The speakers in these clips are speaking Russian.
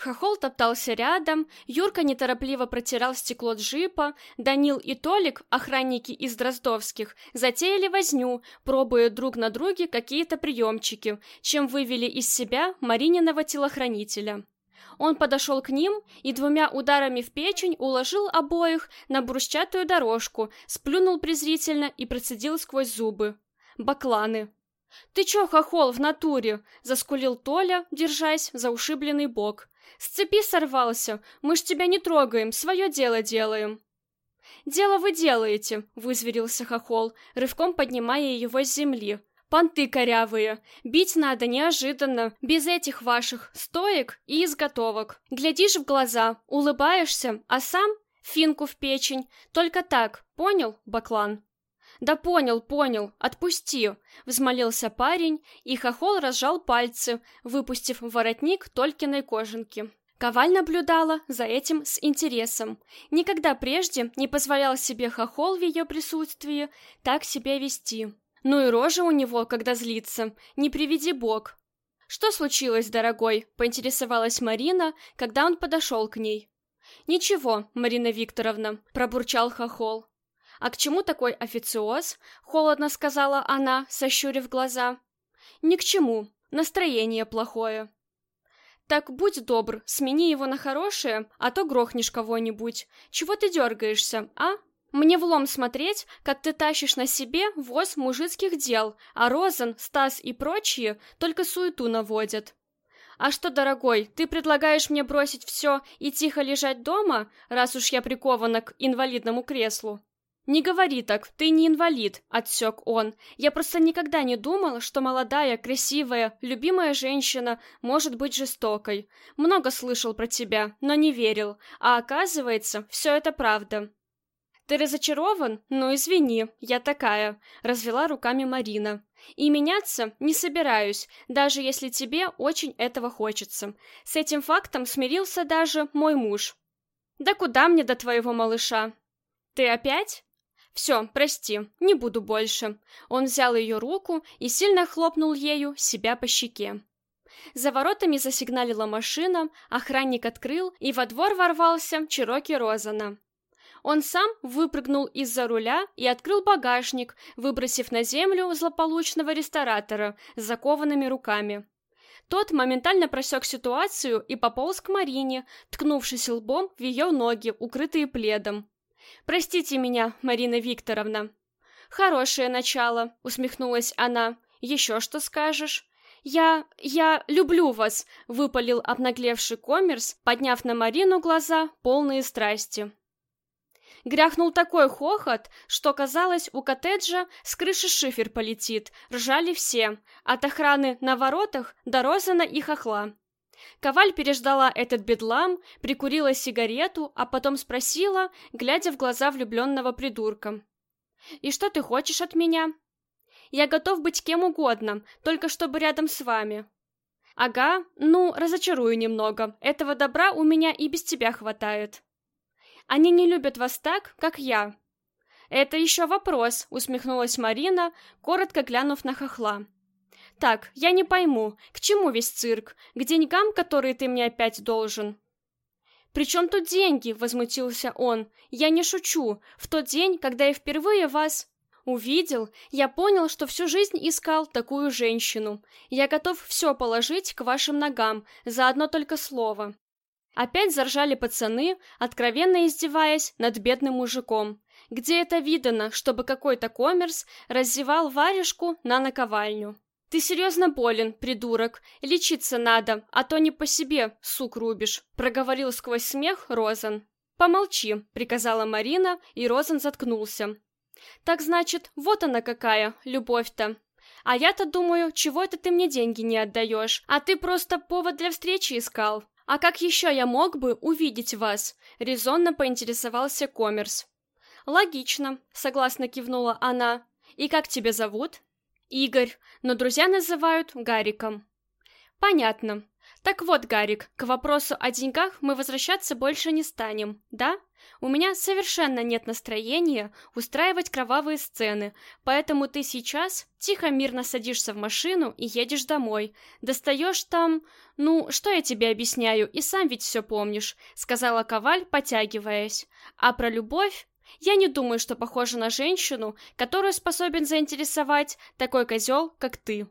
Хохол топтался рядом, Юрка неторопливо протирал стекло джипа, Данил и Толик, охранники из Дроздовских, затеяли возню, пробуя друг на друге какие-то приемчики, чем вывели из себя Марининого телохранителя. Он подошел к ним и двумя ударами в печень уложил обоих на брусчатую дорожку, сплюнул презрительно и процедил сквозь зубы. Бакланы. «Ты чё, хохол, в натуре?» — заскулил Толя, держась за ушибленный бок. С цепи сорвался. Мы ж тебя не трогаем, свое дело делаем. Дело вы делаете, вызверился хохол, рывком поднимая его с земли. Понты корявые. Бить надо неожиданно, без этих ваших стоек и изготовок. Глядишь в глаза, улыбаешься, а сам финку в печень. Только так, понял, баклан? Да понял, понял, отпусти, взмолился парень, и хохол разжал пальцы, выпустив воротник Толькиной кожанки. Коваль наблюдала за этим с интересом. Никогда прежде не позволял себе хохол в ее присутствии так себя вести. Ну и рожа у него, когда злится, не приведи бог. «Что случилось, дорогой?» — поинтересовалась Марина, когда он подошел к ней. «Ничего, Марина Викторовна», — пробурчал хохол. «А к чему такой официоз?» — холодно сказала она, сощурив глаза. «Ни к чему. Настроение плохое». «Так будь добр, смени его на хорошее, а то грохнешь кого-нибудь. Чего ты дергаешься, а?» Мне влом смотреть, как ты тащишь на себе воз мужицких дел, а Розан, Стас и прочие только суету наводят. А что, дорогой, ты предлагаешь мне бросить все и тихо лежать дома, раз уж я прикована к инвалидному креслу? «Не говори так, ты не инвалид», — отсек он. «Я просто никогда не думал, что молодая, красивая, любимая женщина может быть жестокой. Много слышал про тебя, но не верил. А оказывается, все это правда». «Ты разочарован? Ну, извини, я такая», — развела руками Марина. «И меняться не собираюсь, даже если тебе очень этого хочется. С этим фактом смирился даже мой муж». «Да куда мне до твоего малыша?» «Ты опять?» «Все, прости, не буду больше». Он взял ее руку и сильно хлопнул ею себя по щеке. За воротами засигналила машина, охранник открыл, и во двор ворвался Чироки Розана. Он сам выпрыгнул из-за руля и открыл багажник, выбросив на землю злополучного ресторатора с закованными руками. Тот моментально просек ситуацию и пополз к Марине, ткнувшись лбом в ее ноги, укрытые пледом. Простите меня, Марина Викторовна. Хорошее начало, усмехнулась она. Еще что скажешь? Я... я люблю вас, выпалил обнаглевший коммерс, подняв на Марину глаза, полные страсти. Гряхнул такой хохот, что казалось, у коттеджа с крыши шифер полетит. Ржали все, от охраны на воротах до Розана и хохла. Коваль переждала этот бедлам, прикурила сигарету, а потом спросила, глядя в глаза влюбленного придурка. «И что ты хочешь от меня?» «Я готов быть кем угодно, только чтобы рядом с вами». «Ага, ну, разочарую немного. Этого добра у меня и без тебя хватает». «Они не любят вас так, как я». «Это еще вопрос», — усмехнулась Марина, коротко глянув на хохла. Так, я не пойму, к чему весь цирк? К деньгам, которые ты мне опять должен? «При чем тут деньги?» — возмутился он. «Я не шучу. В тот день, когда я впервые вас...» Увидел, я понял, что всю жизнь искал такую женщину. Я готов все положить к вашим ногам, за одно только слово. Опять заржали пацаны, откровенно издеваясь над бедным мужиком. Где это видано, чтобы какой-то коммерс раздевал варежку на наковальню? «Ты серьезно болен, придурок. Лечиться надо, а то не по себе, сук рубишь», — проговорил сквозь смех Розан. «Помолчи», — приказала Марина, и Розан заткнулся. «Так значит, вот она какая, любовь-то. А я-то думаю, чего это ты мне деньги не отдаешь, а ты просто повод для встречи искал. А как еще я мог бы увидеть вас?» — резонно поинтересовался Коммерс. «Логично», — согласно кивнула она. «И как тебя зовут?» Игорь, но друзья называют Гариком. Понятно. Так вот, Гарик, к вопросу о деньгах мы возвращаться больше не станем, да? У меня совершенно нет настроения устраивать кровавые сцены, поэтому ты сейчас тихо-мирно садишься в машину и едешь домой. Достаешь там... Ну, что я тебе объясняю, и сам ведь все помнишь», — сказала Коваль, потягиваясь. «А про любовь? Я не думаю, что похожа на женщину, которую способен заинтересовать такой козел, как ты».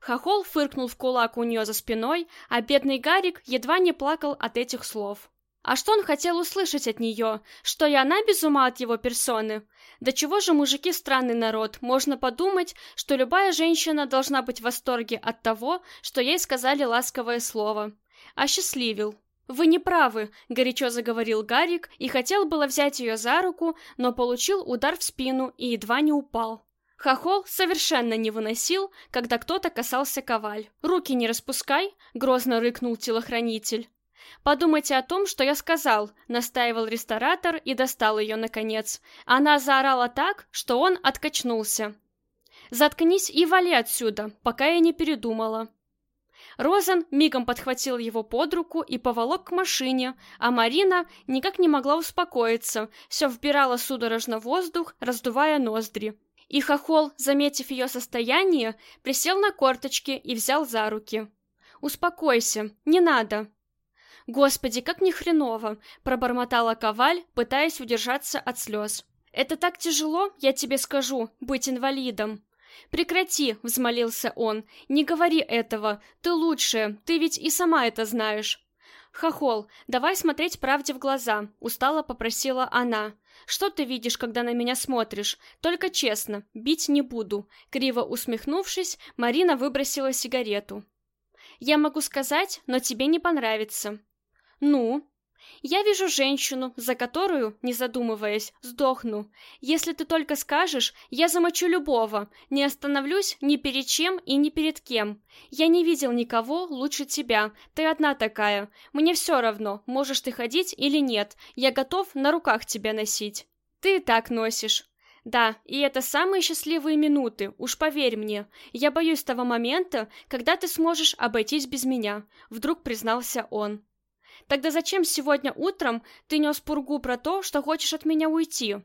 Хохол фыркнул в кулак у нее за спиной, а бедный Гарик едва не плакал от этих слов. А что он хотел услышать от нее? Что и она без ума от его персоны? Да чего же мужики странный народ? Можно подумать, что любая женщина должна быть в восторге от того, что ей сказали ласковое слово. Осчастливил. «Вы не правы», — горячо заговорил Гарик и хотел было взять ее за руку, но получил удар в спину и едва не упал. Хохол совершенно не выносил, когда кто-то касался коваль. «Руки не распускай», — грозно рыкнул телохранитель. «Подумайте о том, что я сказал», — настаивал ресторатор и достал ее, наконец. Она заорала так, что он откачнулся. «Заткнись и вали отсюда, пока я не передумала». Розен мигом подхватил его под руку и поволок к машине, а Марина никак не могла успокоиться, все вбирала судорожно воздух, раздувая ноздри. И Хохол, заметив ее состояние, присел на корточки и взял за руки. «Успокойся, не надо», «Господи, как ни хреново!» — пробормотала Коваль, пытаясь удержаться от слез. «Это так тяжело, я тебе скажу, быть инвалидом!» «Прекрати!» — взмолился он. «Не говори этого! Ты лучшая, ты ведь и сама это знаешь!» «Хохол, давай смотреть правде в глаза», — устало попросила она. «Что ты видишь, когда на меня смотришь? Только честно, бить не буду». Криво усмехнувшись, Марина выбросила сигарету. «Я могу сказать, но тебе не понравится. «Ну?» «Я вижу женщину, за которую, не задумываясь, сдохну. Если ты только скажешь, я замочу любого, не остановлюсь ни перед чем и ни перед кем. Я не видел никого лучше тебя, ты одна такая. Мне все равно, можешь ты ходить или нет, я готов на руках тебя носить. Ты и так носишь». Да, и это самые счастливые минуты, уж поверь мне. Я боюсь того момента, когда ты сможешь обойтись без меня, вдруг признался он. Тогда зачем сегодня утром ты нес пургу про то, что хочешь от меня уйти?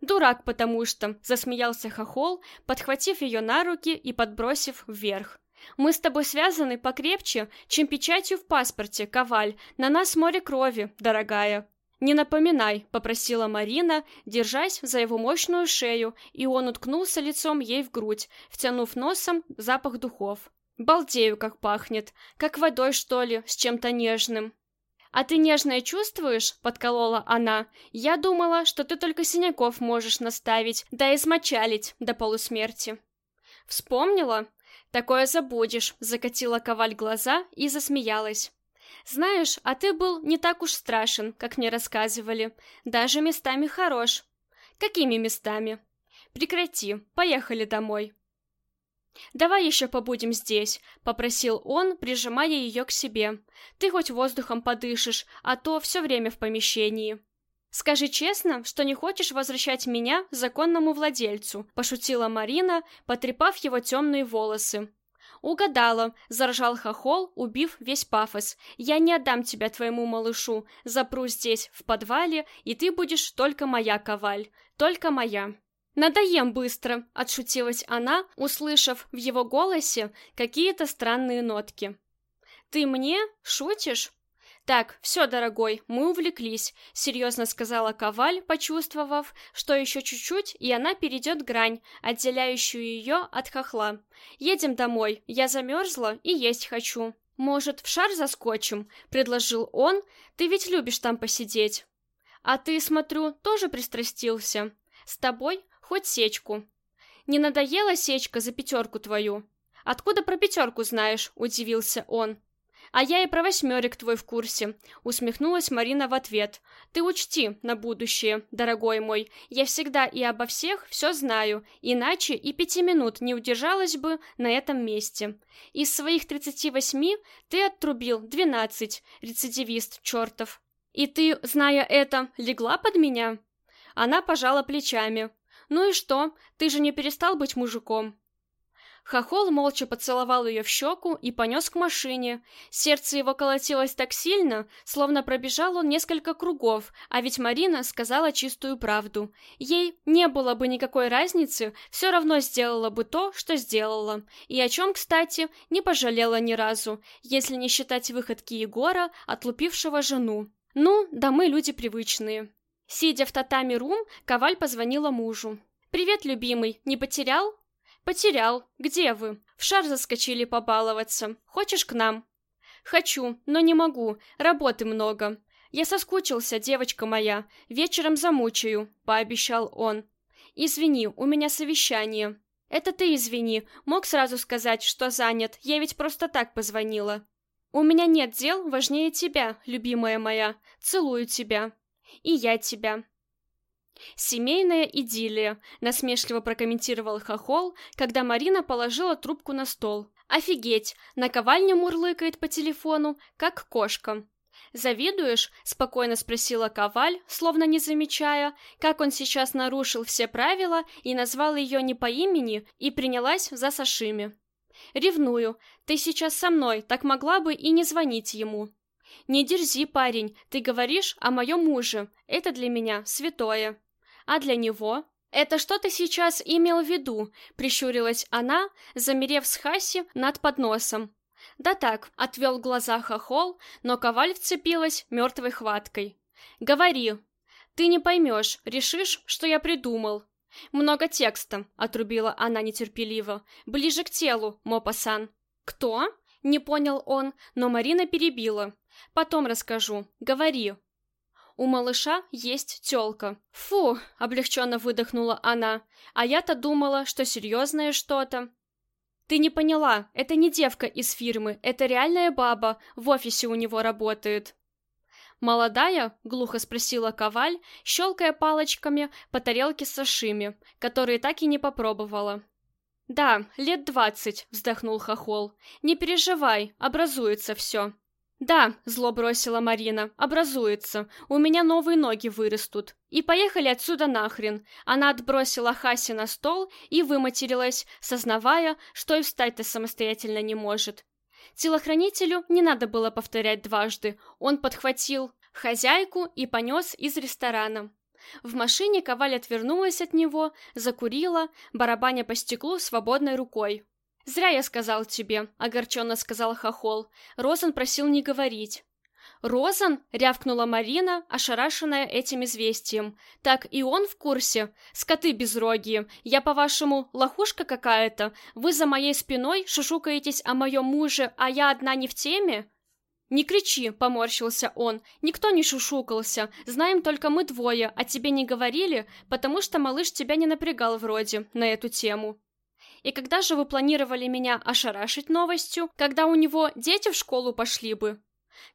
Дурак, потому что, засмеялся Хохол, подхватив ее на руки и подбросив вверх. Мы с тобой связаны покрепче, чем печатью в паспорте, Коваль. На нас море крови, дорогая. Не напоминай, попросила Марина, держась за его мощную шею, и он уткнулся лицом ей в грудь, втянув носом запах духов. Балдею, как пахнет, как водой, что ли, с чем-то нежным. «А ты нежное чувствуешь?» — подколола она. «Я думала, что ты только синяков можешь наставить, да и смочалить до полусмерти». «Вспомнила?» «Такое забудешь», — закатила Коваль глаза и засмеялась. «Знаешь, а ты был не так уж страшен, как мне рассказывали. Даже местами хорош». «Какими местами?» «Прекрати, поехали домой». «Давай еще побудем здесь», — попросил он, прижимая ее к себе. «Ты хоть воздухом подышишь, а то все время в помещении». «Скажи честно, что не хочешь возвращать меня законному владельцу», — пошутила Марина, потрепав его темные волосы. «Угадала», — заржал хохол, убив весь пафос. «Я не отдам тебя твоему малышу. Запру здесь, в подвале, и ты будешь только моя, Коваль. Только моя». «Надоем быстро», — отшутилась она, услышав в его голосе какие-то странные нотки. «Ты мне? Шутишь?» «Так, все, дорогой, мы увлеклись», — серьезно сказала Коваль, почувствовав, что еще чуть-чуть, и она перейдет грань, отделяющую ее от хохла. «Едем домой, я замерзла и есть хочу». «Может, в шар заскочим?» — предложил он. «Ты ведь любишь там посидеть». «А ты, смотрю, тоже пристрастился?» «С тобой Хоть сечку. Не надоела сечка за пятерку твою? Откуда про пятерку знаешь? Удивился он. А я и про восьмерик твой в курсе. Усмехнулась Марина в ответ. Ты учти на будущее, дорогой мой. Я всегда и обо всех все знаю, иначе и пяти минут не удержалась бы на этом месте. Из своих тридцати восьми ты отрубил двенадцать, рецидивист чертов. И ты, зная это, легла под меня? Она пожала плечами. «Ну и что? Ты же не перестал быть мужиком?» Хохол молча поцеловал ее в щеку и понес к машине. Сердце его колотилось так сильно, словно пробежал он несколько кругов, а ведь Марина сказала чистую правду. Ей не было бы никакой разницы, все равно сделала бы то, что сделала. И о чем, кстати, не пожалела ни разу, если не считать выходки Егора, отлупившего жену. Ну, да мы люди привычные. Сидя в татами-рум, Коваль позвонила мужу. «Привет, любимый, не потерял?» «Потерял. Где вы? В шар заскочили побаловаться. Хочешь к нам?» «Хочу, но не могу. Работы много. Я соскучился, девочка моя. Вечером замучаю», — пообещал он. «Извини, у меня совещание». «Это ты извини. Мог сразу сказать, что занят. Я ведь просто так позвонила». «У меня нет дел важнее тебя, любимая моя. Целую тебя». «И я тебя». «Семейная идиллия», — насмешливо прокомментировал Хохол, когда Марина положила трубку на стол. «Офигеть, наковальня мурлыкает по телефону, как кошка». «Завидуешь?» — спокойно спросила Коваль, словно не замечая, как он сейчас нарушил все правила и назвал ее не по имени и принялась за сашими. «Ревную. Ты сейчас со мной, так могла бы и не звонить ему». «Не дерзи, парень, ты говоришь о моем муже. Это для меня святое». А для него? Это что ты сейчас имел в виду? Прищурилась она, замерев с Хаси над подносом. Да так, отвел глаза хохол, но коваль вцепилась мертвой хваткой. Говори. Ты не поймешь, решишь, что я придумал. Много текста, отрубила она нетерпеливо. Ближе к телу, Мопасан. Кто? Не понял он, но Марина перебила. Потом расскажу. Говори. У малыша есть тёлка. Фу, облегченно выдохнула она. А я-то думала, что серьезное что-то. Ты не поняла, это не девка из фирмы, это реальная баба, в офисе у него работает. «Молодая?» — глухо спросила Коваль, щелкая палочками по тарелке с сашими, которые так и не попробовала. «Да, лет двадцать», — вздохнул Хохол. «Не переживай, образуется все». «Да», — зло бросила Марина, — «образуется. У меня новые ноги вырастут. И поехали отсюда нахрен». Она отбросила Хаси на стол и выматерилась, сознавая, что и встать-то самостоятельно не может. Телохранителю не надо было повторять дважды. Он подхватил хозяйку и понес из ресторана. В машине Коваль отвернулась от него, закурила, барабаня по стеклу свободной рукой. «Зря я сказал тебе», — огорченно сказал Хохол. Розан просил не говорить. «Розан?» — рявкнула Марина, ошарашенная этим известием. «Так и он в курсе? Скоты безрогие. Я, по-вашему, лохушка какая-то? Вы за моей спиной шушукаетесь о моем муже, а я одна не в теме?» «Не кричи», — поморщился он. «Никто не шушукался. Знаем только мы двое, а тебе не говорили, потому что малыш тебя не напрягал вроде на эту тему». И когда же вы планировали меня ошарашить новостью, когда у него дети в школу пошли бы?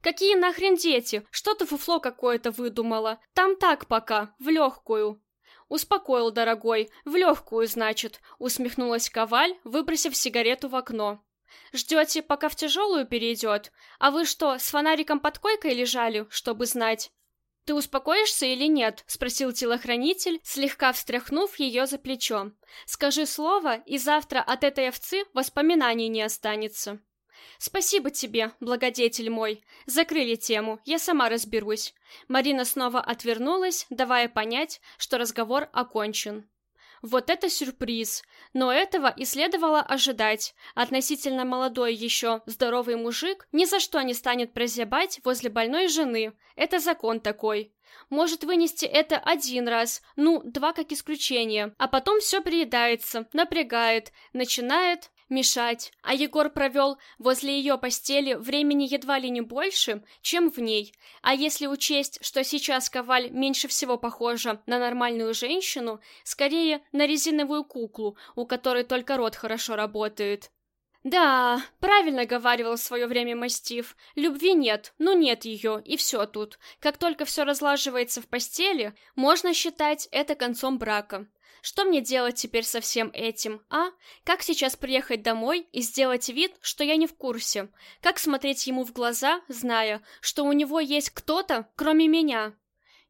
Какие нахрен дети? Что ты фуфло какое-то выдумала? Там так пока, в легкую. Успокоил, дорогой, в легкую, значит, усмехнулась Коваль, выбросив сигарету в окно. Ждете, пока в тяжелую перейдет? А вы что, с фонариком под койкой лежали, чтобы знать? «Ты успокоишься или нет?» — спросил телохранитель, слегка встряхнув ее за плечо. «Скажи слово, и завтра от этой овцы воспоминаний не останется». «Спасибо тебе, благодетель мой. Закрыли тему, я сама разберусь». Марина снова отвернулась, давая понять, что разговор окончен. Вот это сюрприз! Но этого и следовало ожидать. Относительно молодой еще здоровый мужик ни за что не станет прозябать возле больной жены. Это закон такой. Может вынести это один раз, ну, два как исключение, а потом все приедается, напрягает, начинает мешать, а Егор провел возле ее постели времени едва ли не больше, чем в ней. А если учесть, что сейчас Коваль меньше всего похожа на нормальную женщину, скорее на резиновую куклу, у которой только рот хорошо работает. Да, правильно говаривал в свое время Мастиф. Любви нет, ну нет ее, и все тут. Как только все разлаживается в постели, можно считать это концом брака. Что мне делать теперь со всем этим, а? Как сейчас приехать домой и сделать вид, что я не в курсе? Как смотреть ему в глаза, зная, что у него есть кто-то, кроме меня?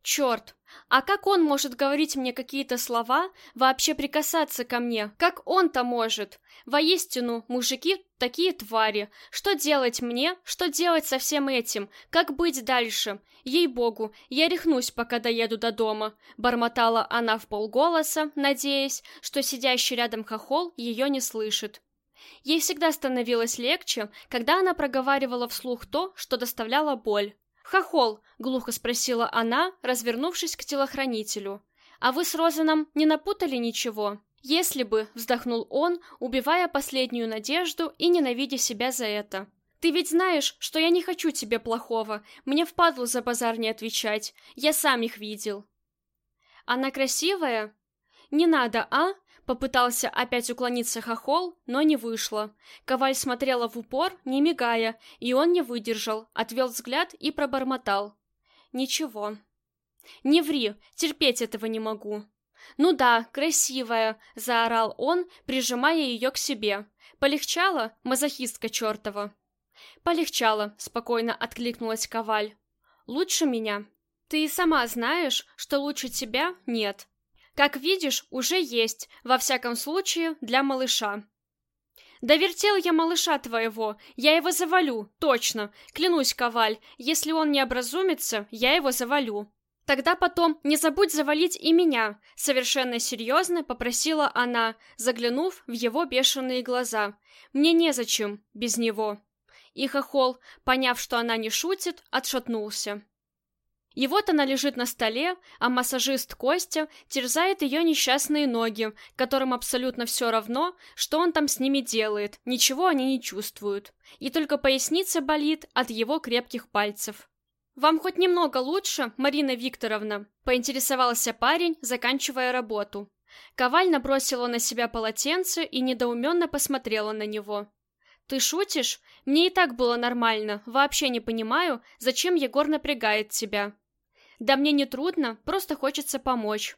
Черт! А как он может говорить мне какие-то слова, вообще прикасаться ко мне? Как он-то может? Воистину, мужики такие твари. Что делать мне? Что делать со всем этим? Как быть дальше? Ей-богу, я рехнусь, пока доеду до дома. Бормотала она в полголоса, надеясь, что сидящий рядом хохол ее не слышит. Ей всегда становилось легче, когда она проговаривала вслух то, что доставляло боль. «Хохол», — глухо спросила она, развернувшись к телохранителю. «А вы с Розаном не напутали ничего?» «Если бы», — вздохнул он, убивая последнюю надежду и ненавидя себя за это. «Ты ведь знаешь, что я не хочу тебе плохого. Мне впадло за базар не отвечать. Я сам их видел». «Она красивая?» «Не надо, а?» Попытался опять уклониться хохол, но не вышло. Коваль смотрела в упор, не мигая, и он не выдержал, отвел взгляд и пробормотал. «Ничего». «Не ври, терпеть этого не могу». «Ну да, красивая», — заорал он, прижимая ее к себе. «Полегчало, мазохистка чертова?» «Полегчало», — спокойно откликнулась Коваль. «Лучше меня?» «Ты и сама знаешь, что лучше тебя нет. Как видишь, уже есть, во всяком случае, для малыша. Да вертел я малыша твоего, я его завалю, точно, клянусь, Коваль, если он не образумится, я его завалю. Тогда потом не забудь завалить и меня, совершенно серьезно попросила она, заглянув в его бешеные глаза. Мне незачем без него. И хохол, поняв, что она не шутит, отшатнулся. И вот она лежит на столе, а массажист Костя терзает ее несчастные ноги, которым абсолютно все равно, что он там с ними делает, ничего они не чувствуют. И только поясница болит от его крепких пальцев. «Вам хоть немного лучше, Марина Викторовна?» – поинтересовался парень, заканчивая работу. Коваль набросила на себя полотенце и недоуменно посмотрела на него. «Ты шутишь? Мне и так было нормально. Вообще не понимаю, зачем Егор напрягает тебя». Да мне не трудно, просто хочется помочь.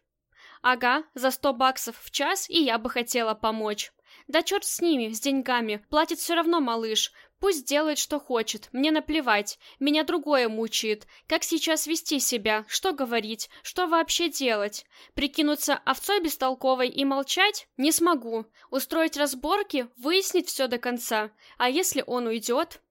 Ага, за сто баксов в час и я бы хотела помочь. Да черт с ними, с деньгами, платит все равно малыш. Пусть делает, что хочет, мне наплевать. Меня другое мучает. Как сейчас вести себя, что говорить, что вообще делать? Прикинуться овцой бестолковой и молчать? Не смогу. Устроить разборки, выяснить все до конца. А если он уйдет?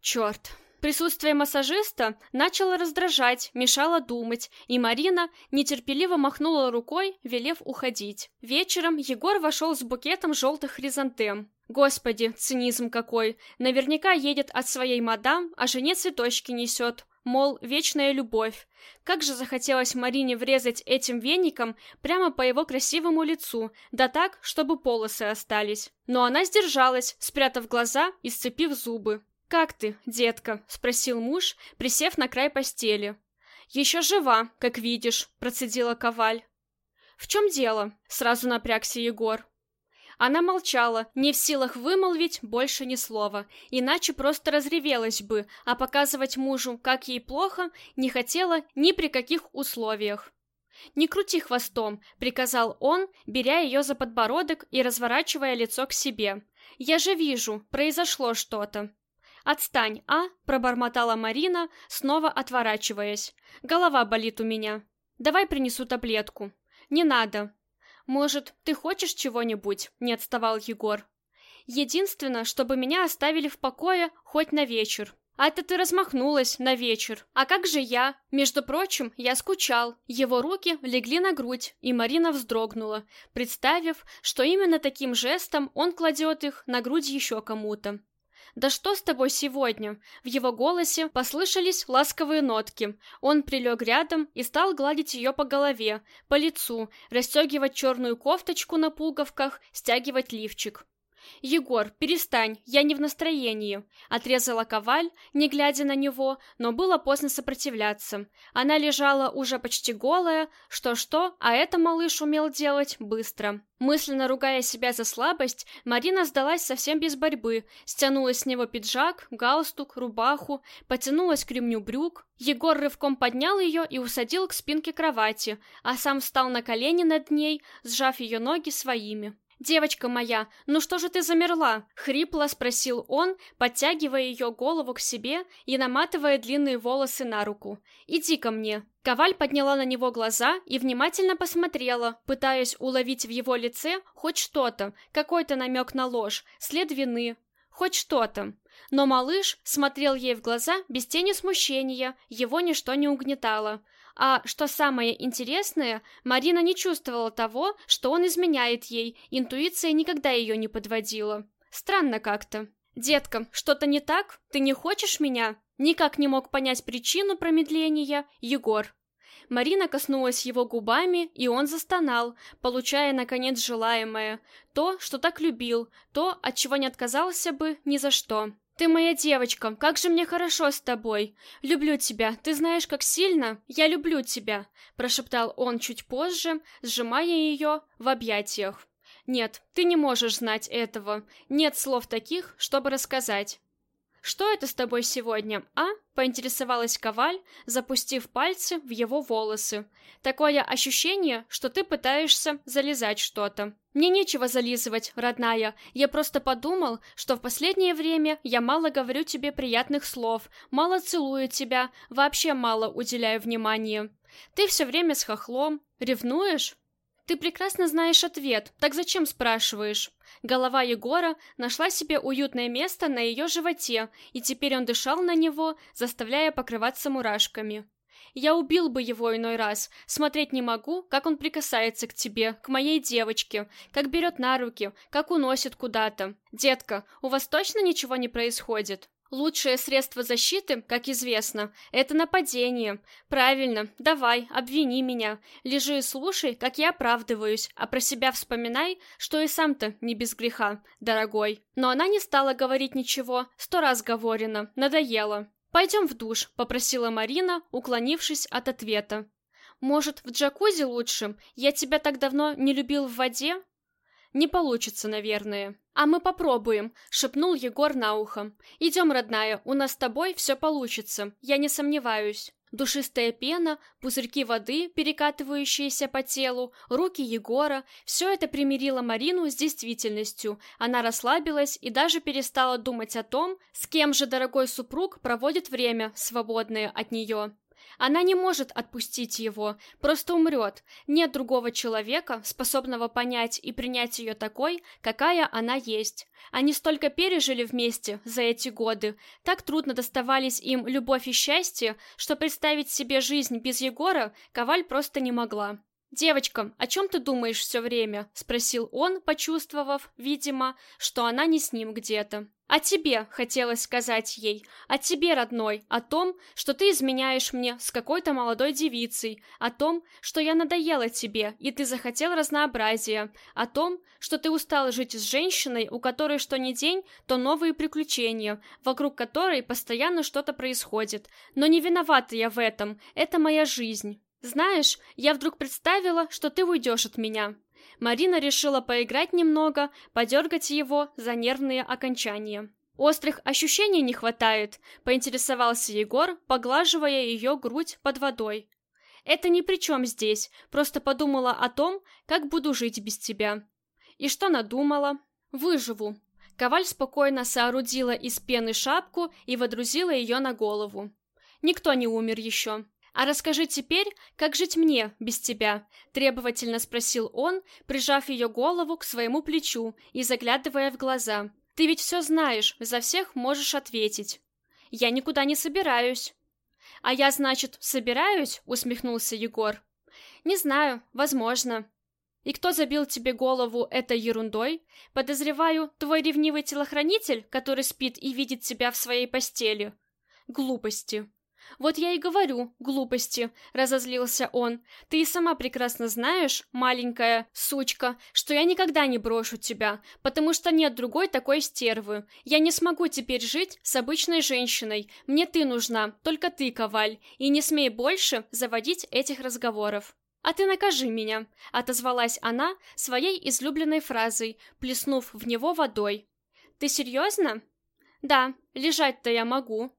Черт. Присутствие массажиста начало раздражать, мешало думать, и Марина нетерпеливо махнула рукой, велев уходить. Вечером Егор вошел с букетом желтых хризантем. Господи, цинизм какой! Наверняка едет от своей мадам, а жене цветочки несет. Мол, вечная любовь. Как же захотелось Марине врезать этим веником прямо по его красивому лицу, да так, чтобы полосы остались. Но она сдержалась, спрятав глаза и сцепив зубы. «Как ты, детка?» — спросил муж, присев на край постели. «Еще жива, как видишь», — процедила Коваль. «В чем дело?» — сразу напрягся Егор. Она молчала, не в силах вымолвить больше ни слова, иначе просто разревелась бы, а показывать мужу, как ей плохо, не хотела ни при каких условиях. «Не крути хвостом», — приказал он, беря ее за подбородок и разворачивая лицо к себе. «Я же вижу, произошло что-то». «Отстань, а?» — пробормотала Марина, снова отворачиваясь. «Голова болит у меня. Давай принесу таблетку». «Не надо». «Может, ты хочешь чего-нибудь?» — не отставал Егор. «Единственное, чтобы меня оставили в покое хоть на вечер». «А это ты размахнулась на вечер. А как же я? Между прочим, я скучал». Его руки легли на грудь, и Марина вздрогнула, представив, что именно таким жестом он кладет их на грудь еще кому-то. «Да что с тобой сегодня?» В его голосе послышались ласковые нотки. Он прилег рядом и стал гладить ее по голове, по лицу, расстегивать черную кофточку на пуговках, стягивать лифчик. «Егор, перестань, я не в настроении», — отрезала Коваль, не глядя на него, но было поздно сопротивляться. Она лежала уже почти голая, что-что, а это малыш умел делать быстро. Мысленно ругая себя за слабость, Марина сдалась совсем без борьбы, стянула с него пиджак, галстук, рубаху, потянулась к ремню брюк. Егор рывком поднял ее и усадил к спинке кровати, а сам встал на колени над ней, сжав ее ноги своими. «Девочка моя, ну что же ты замерла?» — хрипло спросил он, подтягивая ее голову к себе и наматывая длинные волосы на руку. «Иди ко мне». Коваль подняла на него глаза и внимательно посмотрела, пытаясь уловить в его лице хоть что-то, какой-то намек на ложь, след вины, хоть что-то. Но малыш смотрел ей в глаза без тени смущения, его ничто не угнетало. А что самое интересное, Марина не чувствовала того, что он изменяет ей, интуиция никогда ее не подводила. Странно как-то. «Детка, что-то не так? Ты не хочешь меня?» Никак не мог понять причину промедления Егор. Марина коснулась его губами, и он застонал, получая, наконец, желаемое. То, что так любил, то, от чего не отказался бы ни за что. «Ты моя девочка, как же мне хорошо с тобой! Люблю тебя, ты знаешь, как сильно я люблю тебя!» прошептал он чуть позже, сжимая ее в объятиях. «Нет, ты не можешь знать этого. Нет слов таких, чтобы рассказать». «Что это с тобой сегодня, а?» — поинтересовалась Коваль, запустив пальцы в его волосы. «Такое ощущение, что ты пытаешься залезать что-то». «Мне нечего зализывать, родная. Я просто подумал, что в последнее время я мало говорю тебе приятных слов, мало целую тебя, вообще мало уделяю внимания. Ты все время с хохлом. Ревнуешь?» «Ты прекрасно знаешь ответ, так зачем спрашиваешь?» Голова Егора нашла себе уютное место на ее животе, и теперь он дышал на него, заставляя покрываться мурашками. Я убил бы его иной раз. Смотреть не могу, как он прикасается к тебе, к моей девочке, как берет на руки, как уносит куда-то. Детка, у вас точно ничего не происходит? Лучшее средство защиты, как известно, это нападение. Правильно, давай, обвини меня. Лежи и слушай, как я оправдываюсь, а про себя вспоминай, что и сам-то не без греха, дорогой. Но она не стала говорить ничего, сто раз говорено, надоело. «Пойдем в душ», — попросила Марина, уклонившись от ответа. «Может, в джакузи лучше? Я тебя так давно не любил в воде?» «Не получится, наверное». «А мы попробуем», — шепнул Егор на ухо. «Идем, родная, у нас с тобой все получится, я не сомневаюсь». Душистая пена, пузырьки воды, перекатывающиеся по телу, руки Егора — все это примирило Марину с действительностью. Она расслабилась и даже перестала думать о том, с кем же дорогой супруг проводит время, свободное от нее. Она не может отпустить его, просто умрет. Нет другого человека, способного понять и принять ее такой, какая она есть. Они столько пережили вместе за эти годы, так трудно доставались им любовь и счастье, что представить себе жизнь без Егора Коваль просто не могла. «Девочка, о чем ты думаешь все время?» — спросил он, почувствовав, видимо, что она не с ним где-то. «О тебе», — хотелось сказать ей, «о тебе, родной, о том, что ты изменяешь мне с какой-то молодой девицей, о том, что я надоела тебе, и ты захотел разнообразия, о том, что ты устал жить с женщиной, у которой что ни день, то новые приключения, вокруг которой постоянно что-то происходит. Но не виновата я в этом, это моя жизнь. Знаешь, я вдруг представила, что ты уйдешь от меня. Марина решила поиграть немного, подергать его за нервные окончания. «Острых ощущений не хватает», — поинтересовался Егор, поглаживая ее грудь под водой. «Это ни при чем здесь, просто подумала о том, как буду жить без тебя». «И что надумала?» «Выживу». Коваль спокойно соорудила из пены шапку и водрузила ее на голову. «Никто не умер еще». «А расскажи теперь, как жить мне без тебя?» — требовательно спросил он, прижав ее голову к своему плечу и заглядывая в глаза. «Ты ведь все знаешь, за всех можешь ответить». «Я никуда не собираюсь». «А я, значит, собираюсь?» — усмехнулся Егор. «Не знаю, возможно». «И кто забил тебе голову этой ерундой? Подозреваю, твой ревнивый телохранитель, который спит и видит тебя в своей постели?» «Глупости», «Вот я и говорю, глупости», — разозлился он. «Ты и сама прекрасно знаешь, маленькая сучка, что я никогда не брошу тебя, потому что нет другой такой стервы. Я не смогу теперь жить с обычной женщиной. Мне ты нужна, только ты, Коваль, и не смей больше заводить этих разговоров». «А ты накажи меня», — отозвалась она своей излюбленной фразой, плеснув в него водой. «Ты серьезно?» «Да, лежать-то я могу»,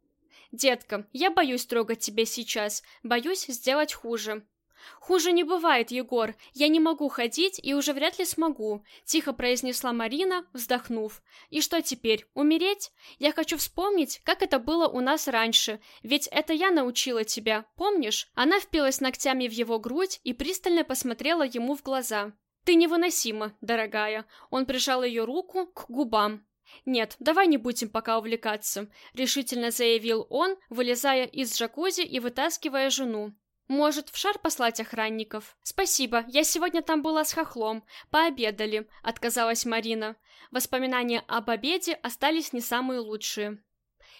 «Детка, я боюсь трогать тебя сейчас, боюсь сделать хуже». «Хуже не бывает, Егор. Я не могу ходить и уже вряд ли смогу», — тихо произнесла Марина, вздохнув. «И что теперь, умереть? Я хочу вспомнить, как это было у нас раньше, ведь это я научила тебя, помнишь?» Она впилась ногтями в его грудь и пристально посмотрела ему в глаза. «Ты невыносима, дорогая». Он прижал ее руку к губам. «Нет, давай не будем пока увлекаться», — решительно заявил он, вылезая из джакузи и вытаскивая жену. «Может, в шар послать охранников?» «Спасибо, я сегодня там была с хохлом. Пообедали», — отказалась Марина. Воспоминания об обеде остались не самые лучшие.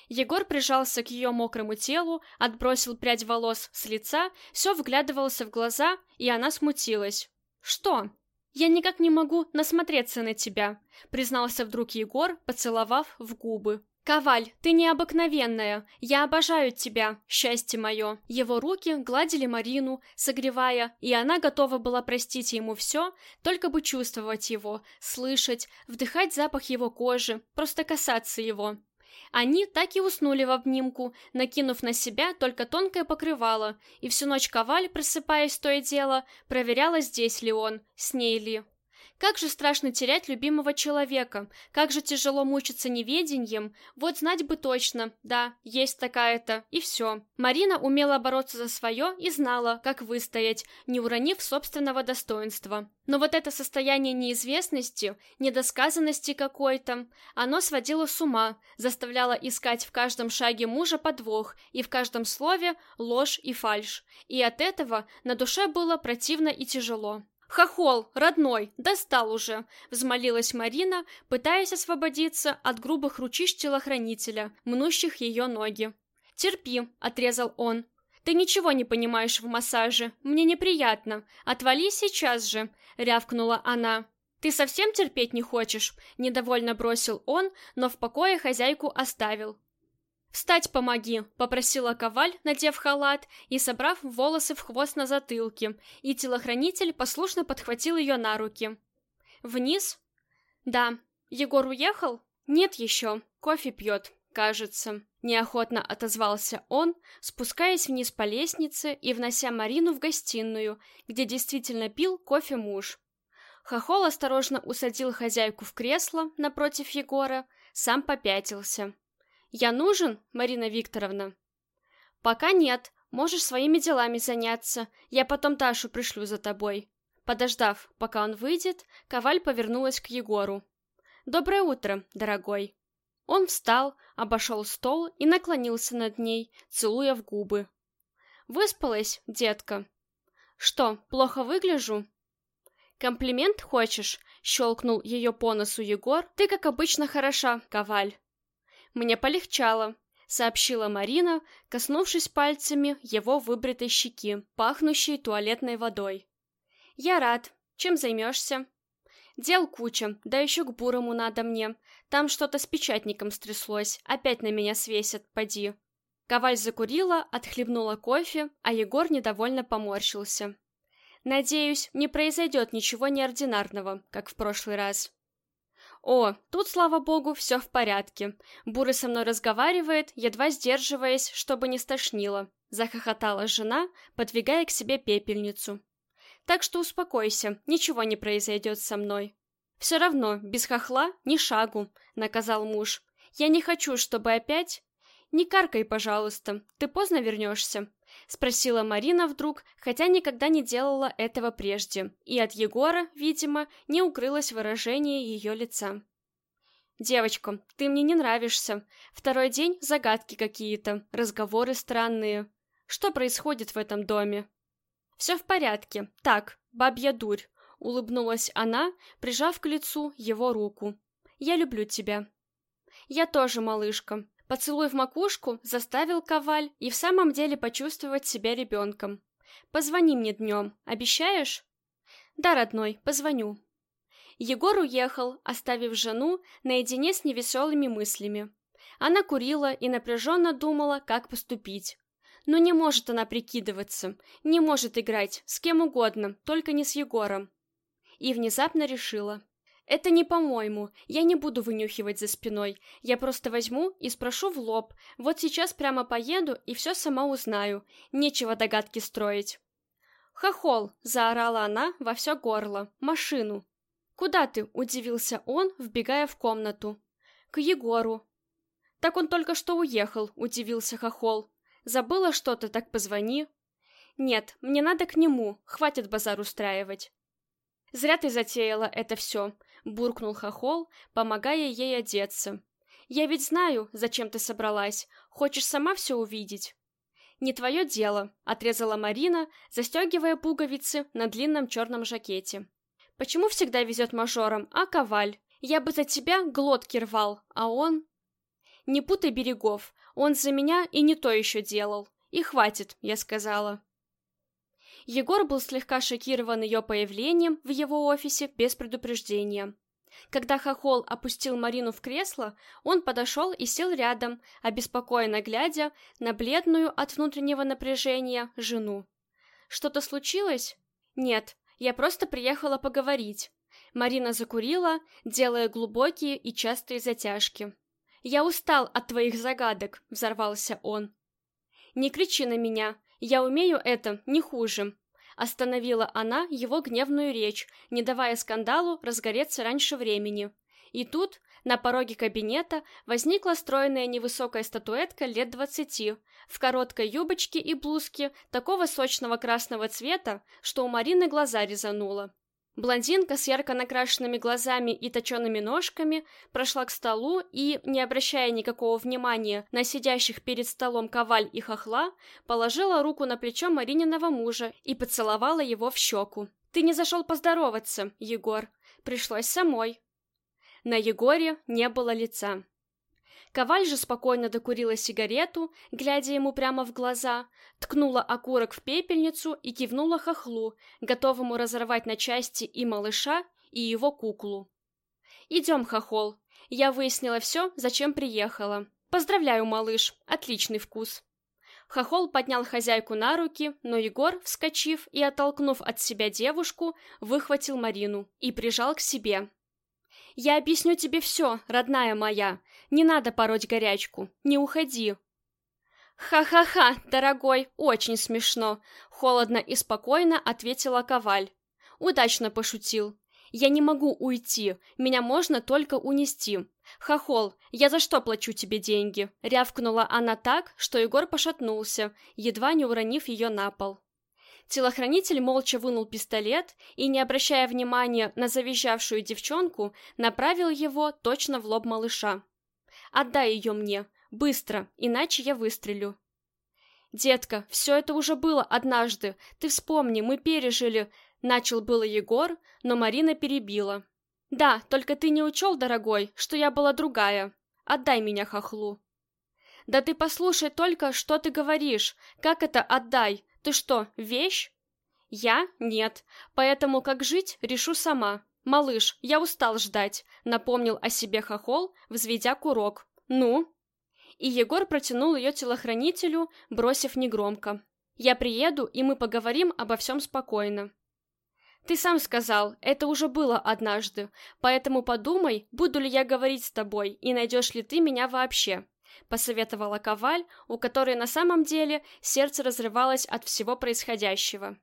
Егор прижался к ее мокрому телу, отбросил прядь волос с лица, все вглядывался в глаза, и она смутилась. «Что?» «Я никак не могу насмотреться на тебя», — признался вдруг Егор, поцеловав в губы. «Коваль, ты необыкновенная! Я обожаю тебя, счастье мое!» Его руки гладили Марину, согревая, и она готова была простить ему все, только бы чувствовать его, слышать, вдыхать запах его кожи, просто касаться его. Они так и уснули в обнимку, накинув на себя только тонкое покрывало, и всю ночь Коваль, просыпаясь то и дело, проверяла, здесь ли он, с ней ли. Как же страшно терять любимого человека, как же тяжело мучиться неведением, вот знать бы точно, да, есть такая-то, и все. Марина умела бороться за свое и знала, как выстоять, не уронив собственного достоинства. Но вот это состояние неизвестности, недосказанности какой-то, оно сводило с ума, заставляло искать в каждом шаге мужа подвох и в каждом слове ложь и фальшь. И от этого на душе было противно и тяжело. «Хохол, родной, достал уже!» — взмолилась Марина, пытаясь освободиться от грубых ручищ телохранителя, мнущих ее ноги. «Терпи», — отрезал он. «Ты ничего не понимаешь в массаже. Мне неприятно. Отвали сейчас же», — рявкнула она. «Ты совсем терпеть не хочешь?» — недовольно бросил он, но в покое хозяйку оставил. «Встать помоги!» — попросила Коваль, надев халат и собрав волосы в хвост на затылке, и телохранитель послушно подхватил ее на руки. «Вниз?» «Да. Егор уехал?» «Нет еще. Кофе пьет, кажется». Неохотно отозвался он, спускаясь вниз по лестнице и внося Марину в гостиную, где действительно пил кофе муж. Хохол осторожно усадил хозяйку в кресло напротив Егора, сам попятился. «Я нужен, Марина Викторовна?» «Пока нет. Можешь своими делами заняться. Я потом Ташу пришлю за тобой». Подождав, пока он выйдет, Коваль повернулась к Егору. «Доброе утро, дорогой». Он встал, обошел стол и наклонился над ней, целуя в губы. «Выспалась, детка?» «Что, плохо выгляжу?» «Комплимент хочешь?» — щелкнул ее по носу Егор. «Ты, как обычно, хороша, Коваль». Мне полегчало, сообщила Марина, коснувшись пальцами его выбритой щеки, пахнущей туалетной водой. Я рад. Чем займешься? Дел куча, да еще к Бурому надо мне. Там что-то с печатником стряслось, опять на меня свесят, поди. Коваль закурила, отхлебнула кофе, а Егор недовольно поморщился. Надеюсь, не произойдет ничего неординарного, как в прошлый раз. О, тут, слава богу, все в порядке. Бурый со мной разговаривает, едва сдерживаясь, чтобы не стошнило. Захохотала жена, подвигая к себе пепельницу. Так что успокойся, ничего не произойдет со мной. Все равно, без хохла ни шагу, наказал муж. Я не хочу, чтобы опять... Не каркай, пожалуйста, ты поздно вернешься. — спросила Марина вдруг, хотя никогда не делала этого прежде, и от Егора, видимо, не укрылось выражение ее лица. «Девочка, ты мне не нравишься. Второй день загадки какие-то, разговоры странные. Что происходит в этом доме?» «Все в порядке. Так, бабья дурь», — улыбнулась она, прижав к лицу его руку. «Я люблю тебя». «Я тоже, малышка», Поцелуй в макушку заставил Коваль и в самом деле почувствовать себя ребенком. «Позвони мне днем, обещаешь?» «Да, родной, позвоню». Егор уехал, оставив жену наедине с невеселыми мыслями. Она курила и напряженно думала, как поступить. Но не может она прикидываться, не может играть с кем угодно, только не с Егором. И внезапно решила. Это не по-моему. Я не буду вынюхивать за спиной. Я просто возьму и спрошу в лоб. Вот сейчас прямо поеду и все сама узнаю. Нечего догадки строить. «Хохол!» — заорала она во все горло. «Машину!» «Куда ты?» — удивился он, вбегая в комнату. «К Егору». «Так он только что уехал», — удивился Хохол. «Забыла что-то, так позвони». «Нет, мне надо к нему, хватит базар устраивать». «Зря ты затеяла это все», — буркнул Хохол, помогая ей одеться. «Я ведь знаю, зачем ты собралась. Хочешь сама все увидеть?» «Не твое дело», — отрезала Марина, застегивая пуговицы на длинном черном жакете. «Почему всегда везет мажорам, а Коваль? Я бы за тебя глотки рвал, а он...» «Не путай берегов, он за меня и не то еще делал. И хватит», — я сказала. Егор был слегка шокирован ее появлением в его офисе без предупреждения. Когда Хохол опустил Марину в кресло, он подошел и сел рядом, обеспокоенно глядя на бледную от внутреннего напряжения жену. «Что-то случилось?» «Нет, я просто приехала поговорить». Марина закурила, делая глубокие и частые затяжки. «Я устал от твоих загадок», — взорвался он. «Не кричи на меня, я умею это не хуже», Остановила она его гневную речь, не давая скандалу разгореться раньше времени. И тут, на пороге кабинета, возникла стройная невысокая статуэтка лет двадцати, в короткой юбочке и блузке такого сочного красного цвета, что у Марины глаза резануло. Блондинка с ярко накрашенными глазами и точеными ножками прошла к столу и, не обращая никакого внимания на сидящих перед столом коваль и хохла, положила руку на плечо Марининого мужа и поцеловала его в щеку. «Ты не зашел поздороваться, Егор. Пришлось самой». На Егоре не было лица. Коваль же спокойно докурила сигарету, глядя ему прямо в глаза, ткнула окурок в пепельницу и кивнула хохлу, готовому разорвать на части и малыша, и его куклу. «Идем, хохол. Я выяснила все, зачем приехала. Поздравляю, малыш, отличный вкус». Хохол поднял хозяйку на руки, но Егор, вскочив и оттолкнув от себя девушку, выхватил Марину и прижал к себе. «Я объясню тебе все, родная моя. Не надо пороть горячку. Не уходи». «Ха-ха-ха, дорогой, очень смешно», — холодно и спокойно ответила Коваль. «Удачно пошутил. Я не могу уйти, меня можно только унести. Хохол, я за что плачу тебе деньги?» Рявкнула она так, что Егор пошатнулся, едва не уронив ее на пол. Телохранитель молча вынул пистолет и, не обращая внимания на завизжавшую девчонку, направил его точно в лоб малыша. «Отдай ее мне, быстро, иначе я выстрелю». «Детка, все это уже было однажды, ты вспомни, мы пережили...» Начал было Егор, но Марина перебила. «Да, только ты не учел, дорогой, что я была другая. Отдай меня хохлу». «Да ты послушай только, что ты говоришь. Как это «отдай»? Ты что, вещь? Я? Нет. Поэтому как жить, решу сама. Малыш, я устал ждать, напомнил о себе хохол, взведя курок. Ну? И Егор протянул ее телохранителю, бросив негромко. Я приеду, и мы поговорим обо всем спокойно. Ты сам сказал, это уже было однажды, поэтому подумай, буду ли я говорить с тобой, и найдешь ли ты меня вообще посоветовала Коваль, у которой на самом деле сердце разрывалось от всего происходящего.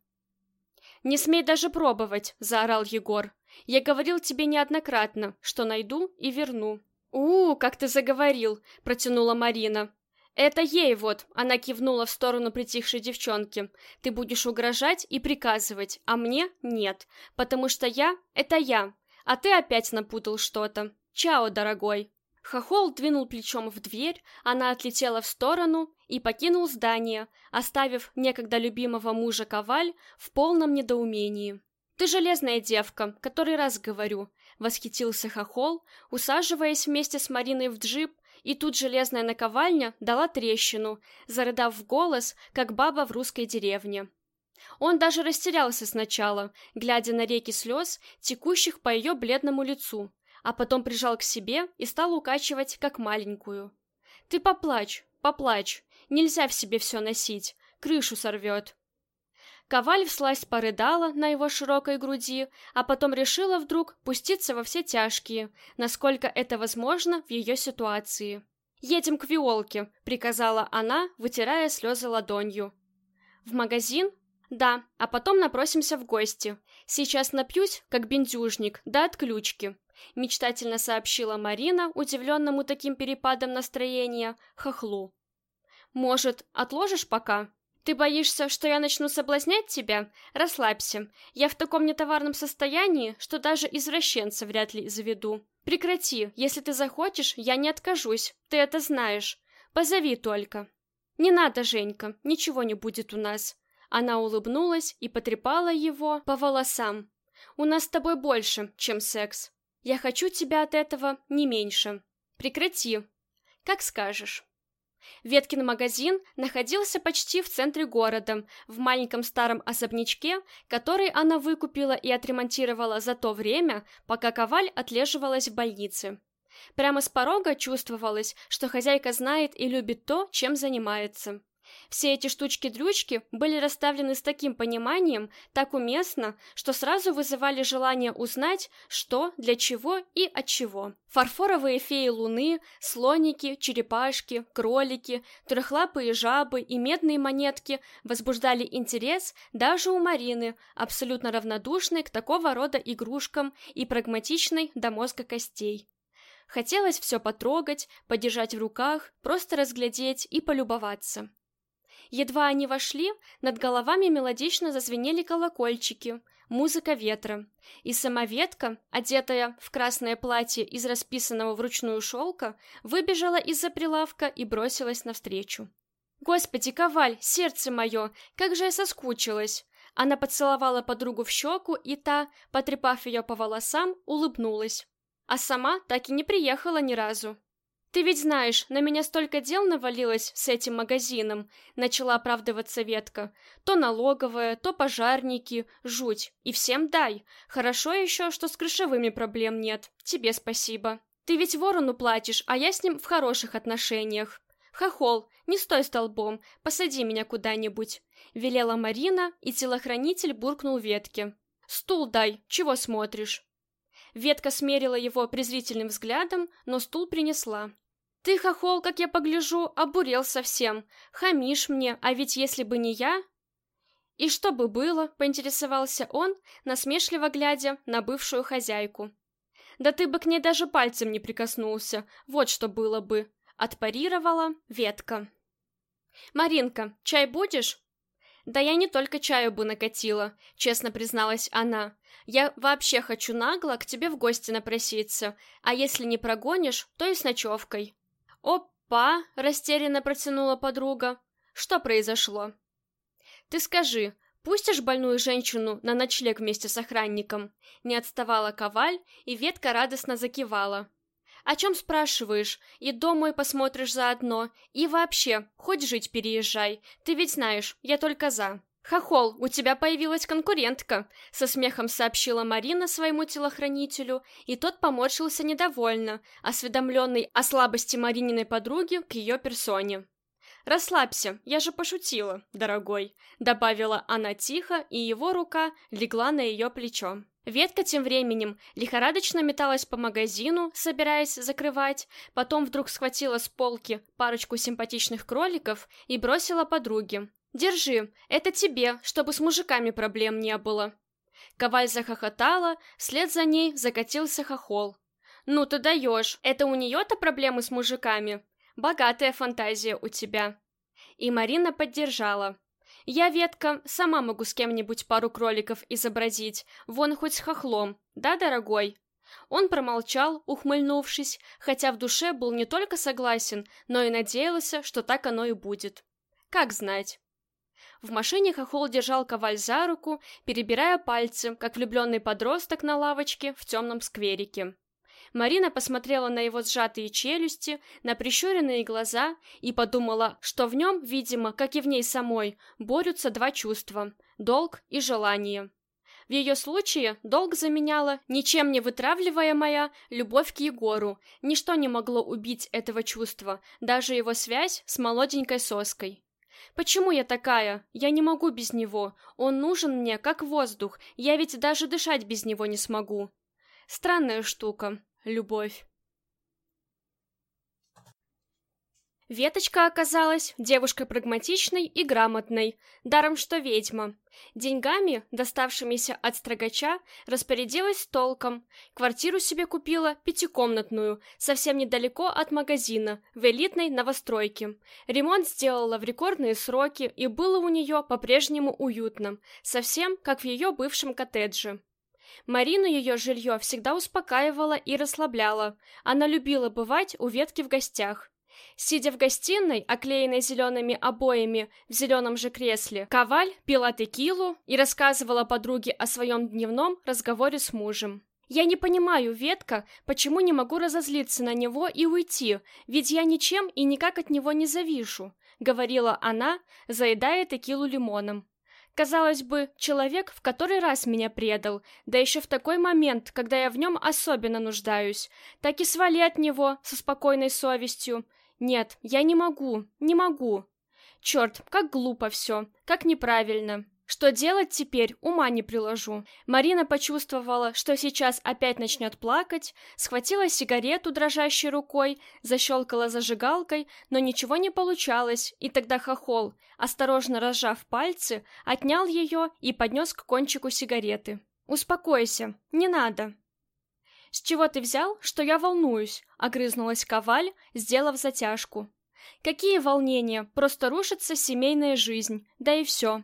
«Не смей даже пробовать!» — заорал Егор. «Я говорил тебе неоднократно, что найду и верну». «У, как ты заговорил!» — протянула Марина. «Это ей вот!» — она кивнула в сторону притихшей девчонки. «Ты будешь угрожать и приказывать, а мне нет, потому что я — это я, а ты опять напутал что-то. Чао, дорогой!» Хохол двинул плечом в дверь, она отлетела в сторону и покинул здание, оставив некогда любимого мужа Коваль в полном недоумении. «Ты железная девка, который раз говорю», — восхитился Хохол, усаживаясь вместе с Мариной в джип, и тут железная наковальня дала трещину, зарыдав в голос, как баба в русской деревне. Он даже растерялся сначала, глядя на реки слез, текущих по ее бледному лицу, а потом прижал к себе и стал укачивать, как маленькую. «Ты поплачь, поплачь, нельзя в себе все носить, крышу сорвет». Коваль всласть порыдала на его широкой груди, а потом решила вдруг пуститься во все тяжкие, насколько это возможно в ее ситуации. «Едем к Виолке», — приказала она, вытирая слезы ладонью. «В магазин?» Да, а потом напросимся в гости. Сейчас напьюсь, как бендюжник, да отключки. Мечтательно сообщила Марина, удивленному таким перепадом настроения, хохлу. Может, отложишь пока? Ты боишься, что я начну соблазнять тебя? Расслабься. Я в таком нетоварном состоянии, что даже извращенца вряд ли заведу. Прекрати. Если ты захочешь, я не откажусь. Ты это знаешь. Позови только. Не надо, Женька. Ничего не будет у нас. Она улыбнулась и потрепала его по волосам. У нас с тобой больше, чем секс. Я хочу тебя от этого не меньше. Прекрати. Как скажешь. Веткин магазин находился почти в центре города, в маленьком старом особнячке, который она выкупила и отремонтировала за то время, пока Коваль отлеживалась в больнице. Прямо с порога чувствовалось, что хозяйка знает и любит то, чем занимается. Все эти штучки-дрючки были расставлены с таким пониманием, так уместно, что сразу вызывали желание узнать, что, для чего и от чего. Фарфоровые феи луны, слоники, черепашки, кролики, трехлапые жабы и медные монетки возбуждали интерес даже у Марины, абсолютно равнодушной к такого рода игрушкам и прагматичной до мозга костей. Хотелось все потрогать, подержать в руках, просто разглядеть и полюбоваться. Едва они вошли, над головами мелодично зазвенели колокольчики, музыка ветра, и сама ветка, одетая в красное платье из расписанного вручную шелка, выбежала из-за прилавка и бросилась навстречу. «Господи, Коваль, сердце мое, как же я соскучилась!» Она поцеловала подругу в щеку, и та, потрепав ее по волосам, улыбнулась. А сама так и не приехала ни разу. «Ты ведь знаешь, на меня столько дел навалилось с этим магазином», — начала оправдываться ветка. «То налоговая, то пожарники, жуть. И всем дай. Хорошо еще, что с крышевыми проблем нет. Тебе спасибо. Ты ведь ворону платишь, а я с ним в хороших отношениях. Хохол, не стой столбом, посади меня куда-нибудь», — велела Марина, и телохранитель буркнул ветке. «Стул дай, чего смотришь?» Ветка смерила его презрительным взглядом, но стул принесла. «Ты, хохол, как я погляжу, обурел совсем. Хамишь мне, а ведь если бы не я...» «И что бы было?» — поинтересовался он, насмешливо глядя на бывшую хозяйку. «Да ты бы к ней даже пальцем не прикоснулся, вот что было бы!» — отпарировала ветка. «Маринка, чай будешь?» «Да я не только чаю бы накатила», — честно призналась она. «Я вообще хочу нагло к тебе в гости напроситься, а если не прогонишь, то и с ночевкой». «Опа!» — растерянно протянула подруга. «Что произошло?» «Ты скажи, пустишь больную женщину на ночлег вместе с охранником?» Не отставала Коваль, и ветка радостно закивала. «О чем спрашиваешь? И домой посмотришь заодно. И вообще, хоть жить переезжай. Ты ведь знаешь, я только за». «Хохол, у тебя появилась конкурентка», — со смехом сообщила Марина своему телохранителю, и тот поморщился недовольно, осведомленный о слабости Марининой подруги к ее персоне. «Расслабься, я же пошутила, дорогой», — добавила она тихо, и его рука легла на ее плечо. Ветка тем временем лихорадочно металась по магазину, собираясь закрывать, потом вдруг схватила с полки парочку симпатичных кроликов и бросила подруге. «Держи, это тебе, чтобы с мужиками проблем не было». Коваль захохотала, вслед за ней закатился хохол. «Ну ты даешь, это у нее-то проблемы с мужиками? Богатая фантазия у тебя». И Марина поддержала. Я, Ветка, сама могу с кем-нибудь пару кроликов изобразить, вон хоть с хохлом, да, дорогой?» Он промолчал, ухмыльнувшись, хотя в душе был не только согласен, но и надеялся, что так оно и будет. Как знать. В машине Хохол держал коваль за руку, перебирая пальцы, как влюбленный подросток на лавочке в темном скверике. Марина посмотрела на его сжатые челюсти, на прищуренные глаза и подумала, что в нем, видимо, как и в ней самой, борются два чувства – долг и желание. В ее случае долг заменяла ничем не вытравливаемая любовь к Егору. Ничто не могло убить этого чувства, даже его связь с молоденькой соской. Почему я такая? Я не могу без него. Он нужен мне, как воздух. Я ведь даже дышать без него не смогу. Странная штука любовь. Веточка оказалась девушкой прагматичной и грамотной, даром что ведьма. Деньгами, доставшимися от строгача, распорядилась толком. Квартиру себе купила пятикомнатную, совсем недалеко от магазина, в элитной новостройке. Ремонт сделала в рекордные сроки, и было у нее по-прежнему уютно, совсем как в ее бывшем коттедже. Марину ее жилье всегда успокаивало и расслабляло. Она любила бывать у ветки в гостях. Сидя в гостиной, оклеенной зелеными обоями в зеленом же кресле, Коваль пила текилу и рассказывала подруге о своем дневном разговоре с мужем. «Я не понимаю, Ветка, почему не могу разозлиться на него и уйти, ведь я ничем и никак от него не завишу», — говорила она, заедая текилу лимоном. Казалось бы, человек в который раз меня предал, да еще в такой момент, когда я в нем особенно нуждаюсь. Так и свали от него со спокойной совестью. Нет, я не могу, не могу. Черт, как глупо все, как неправильно. Что делать теперь, ума не приложу. Марина почувствовала, что сейчас опять начнет плакать, схватила сигарету дрожащей рукой, защелкала зажигалкой, но ничего не получалось, и тогда хохол, осторожно разжав пальцы, отнял ее и поднес к кончику сигареты. «Успокойся, не надо». «С чего ты взял, что я волнуюсь?» — огрызнулась Коваль, сделав затяжку. «Какие волнения? Просто рушится семейная жизнь, да и все».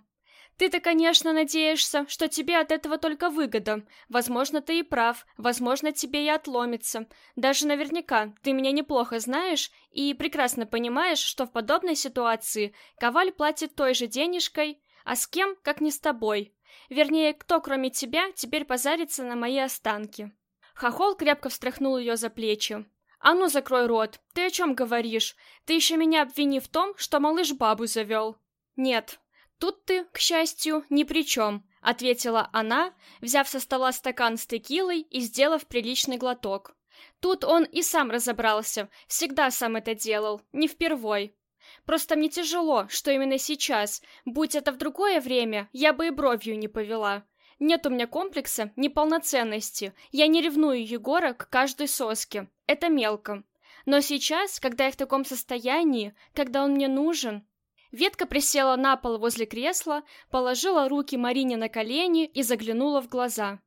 Ты-то, конечно, надеешься, что тебе от этого только выгода. Возможно, ты и прав, возможно, тебе и отломится. Даже наверняка ты меня неплохо знаешь и прекрасно понимаешь, что в подобной ситуации Коваль платит той же денежкой, а с кем, как не с тобой. Вернее, кто, кроме тебя, теперь позарится на мои останки. Хохол крепко встряхнул ее за плечи. «А ну, закрой рот! Ты о чем говоришь? Ты еще меня обвини в том, что малыш бабу завел!» «Нет, тут ты, к счастью, ни при чем», — ответила она, взяв со стола стакан с текилой и сделав приличный глоток. Тут он и сам разобрался, всегда сам это делал, не впервой. Просто мне тяжело, что именно сейчас, будь это в другое время, я бы и бровью не повела. Нет у меня комплекса неполноценности. Я не ревную Егора к каждой соске. Это мелко. Но сейчас, когда я в таком состоянии, когда он мне нужен... Ветка присела на пол возле кресла, положила руки Марине на колени и заглянула в глаза.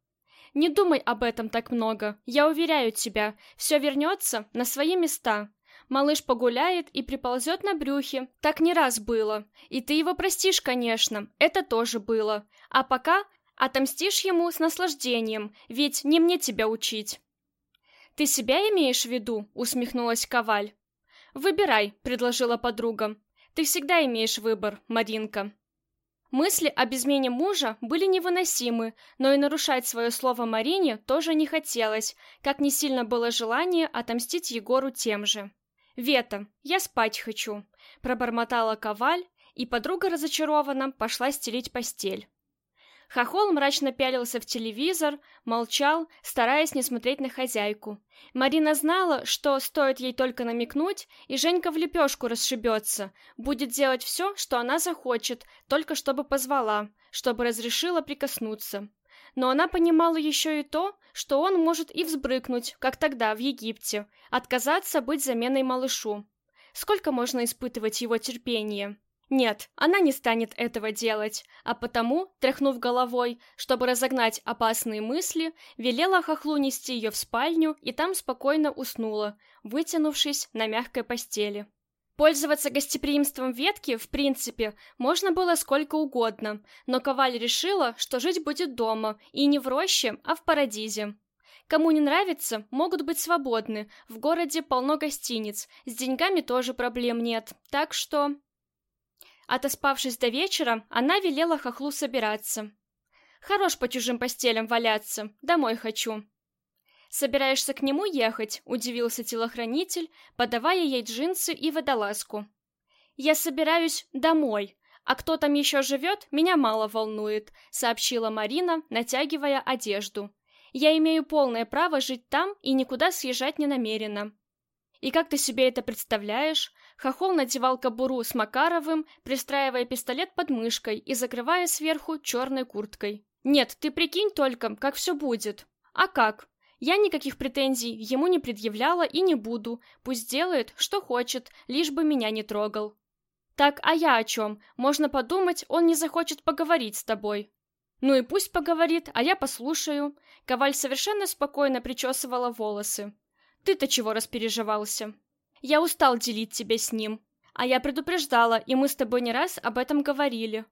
«Не думай об этом так много. Я уверяю тебя, все вернется на свои места. Малыш погуляет и приползет на брюхе. Так не раз было. И ты его простишь, конечно. Это тоже было. А пока Отомстишь ему с наслаждением, ведь не мне тебя учить. Ты себя имеешь в виду? усмехнулась Коваль. Выбирай, предложила подруга. Ты всегда имеешь выбор, Маринка. Мысли об измене мужа были невыносимы, но и нарушать свое слово Марине тоже не хотелось, как не сильно было желание отомстить Егору тем же. «Вета, я спать хочу», — пробормотала Коваль, и подруга разочарованно пошла стелить постель. Хохол мрачно пялился в телевизор, молчал, стараясь не смотреть на хозяйку. Марина знала, что стоит ей только намекнуть, и Женька в лепешку расшибется, будет делать все, что она захочет, только чтобы позвала, чтобы разрешила прикоснуться. Но она понимала еще и то, что он может и взбрыкнуть, как тогда в Египте, отказаться быть заменой малышу. Сколько можно испытывать его терпение? Нет, она не станет этого делать, а потому, тряхнув головой, чтобы разогнать опасные мысли, велела хохлу нести ее в спальню и там спокойно уснула, вытянувшись на мягкой постели. Пользоваться гостеприимством ветки, в принципе, можно было сколько угодно, но Коваль решила, что жить будет дома, и не в роще, а в парадизе. Кому не нравится, могут быть свободны, в городе полно гостиниц, с деньгами тоже проблем нет, так что... Отоспавшись до вечера, она велела хохлу собираться. «Хорош по чужим постелям валяться, домой хочу». «Собираешься к нему ехать?» — удивился телохранитель, подавая ей джинсы и водолазку. «Я собираюсь домой, а кто там еще живет, меня мало волнует», — сообщила Марина, натягивая одежду. «Я имею полное право жить там и никуда съезжать не намерена». «И как ты себе это представляешь?» Хохол надевал кобуру с Макаровым, пристраивая пистолет под мышкой и закрывая сверху черной курткой. «Нет, ты прикинь только, как все будет». «А как?» Я никаких претензий ему не предъявляла и не буду. Пусть делает, что хочет, лишь бы меня не трогал. Так, а я о чем? Можно подумать, он не захочет поговорить с тобой. Ну и пусть поговорит, а я послушаю. Коваль совершенно спокойно причесывала волосы. Ты-то чего распереживался? Я устал делить тебя с ним. А я предупреждала, и мы с тобой не раз об этом говорили.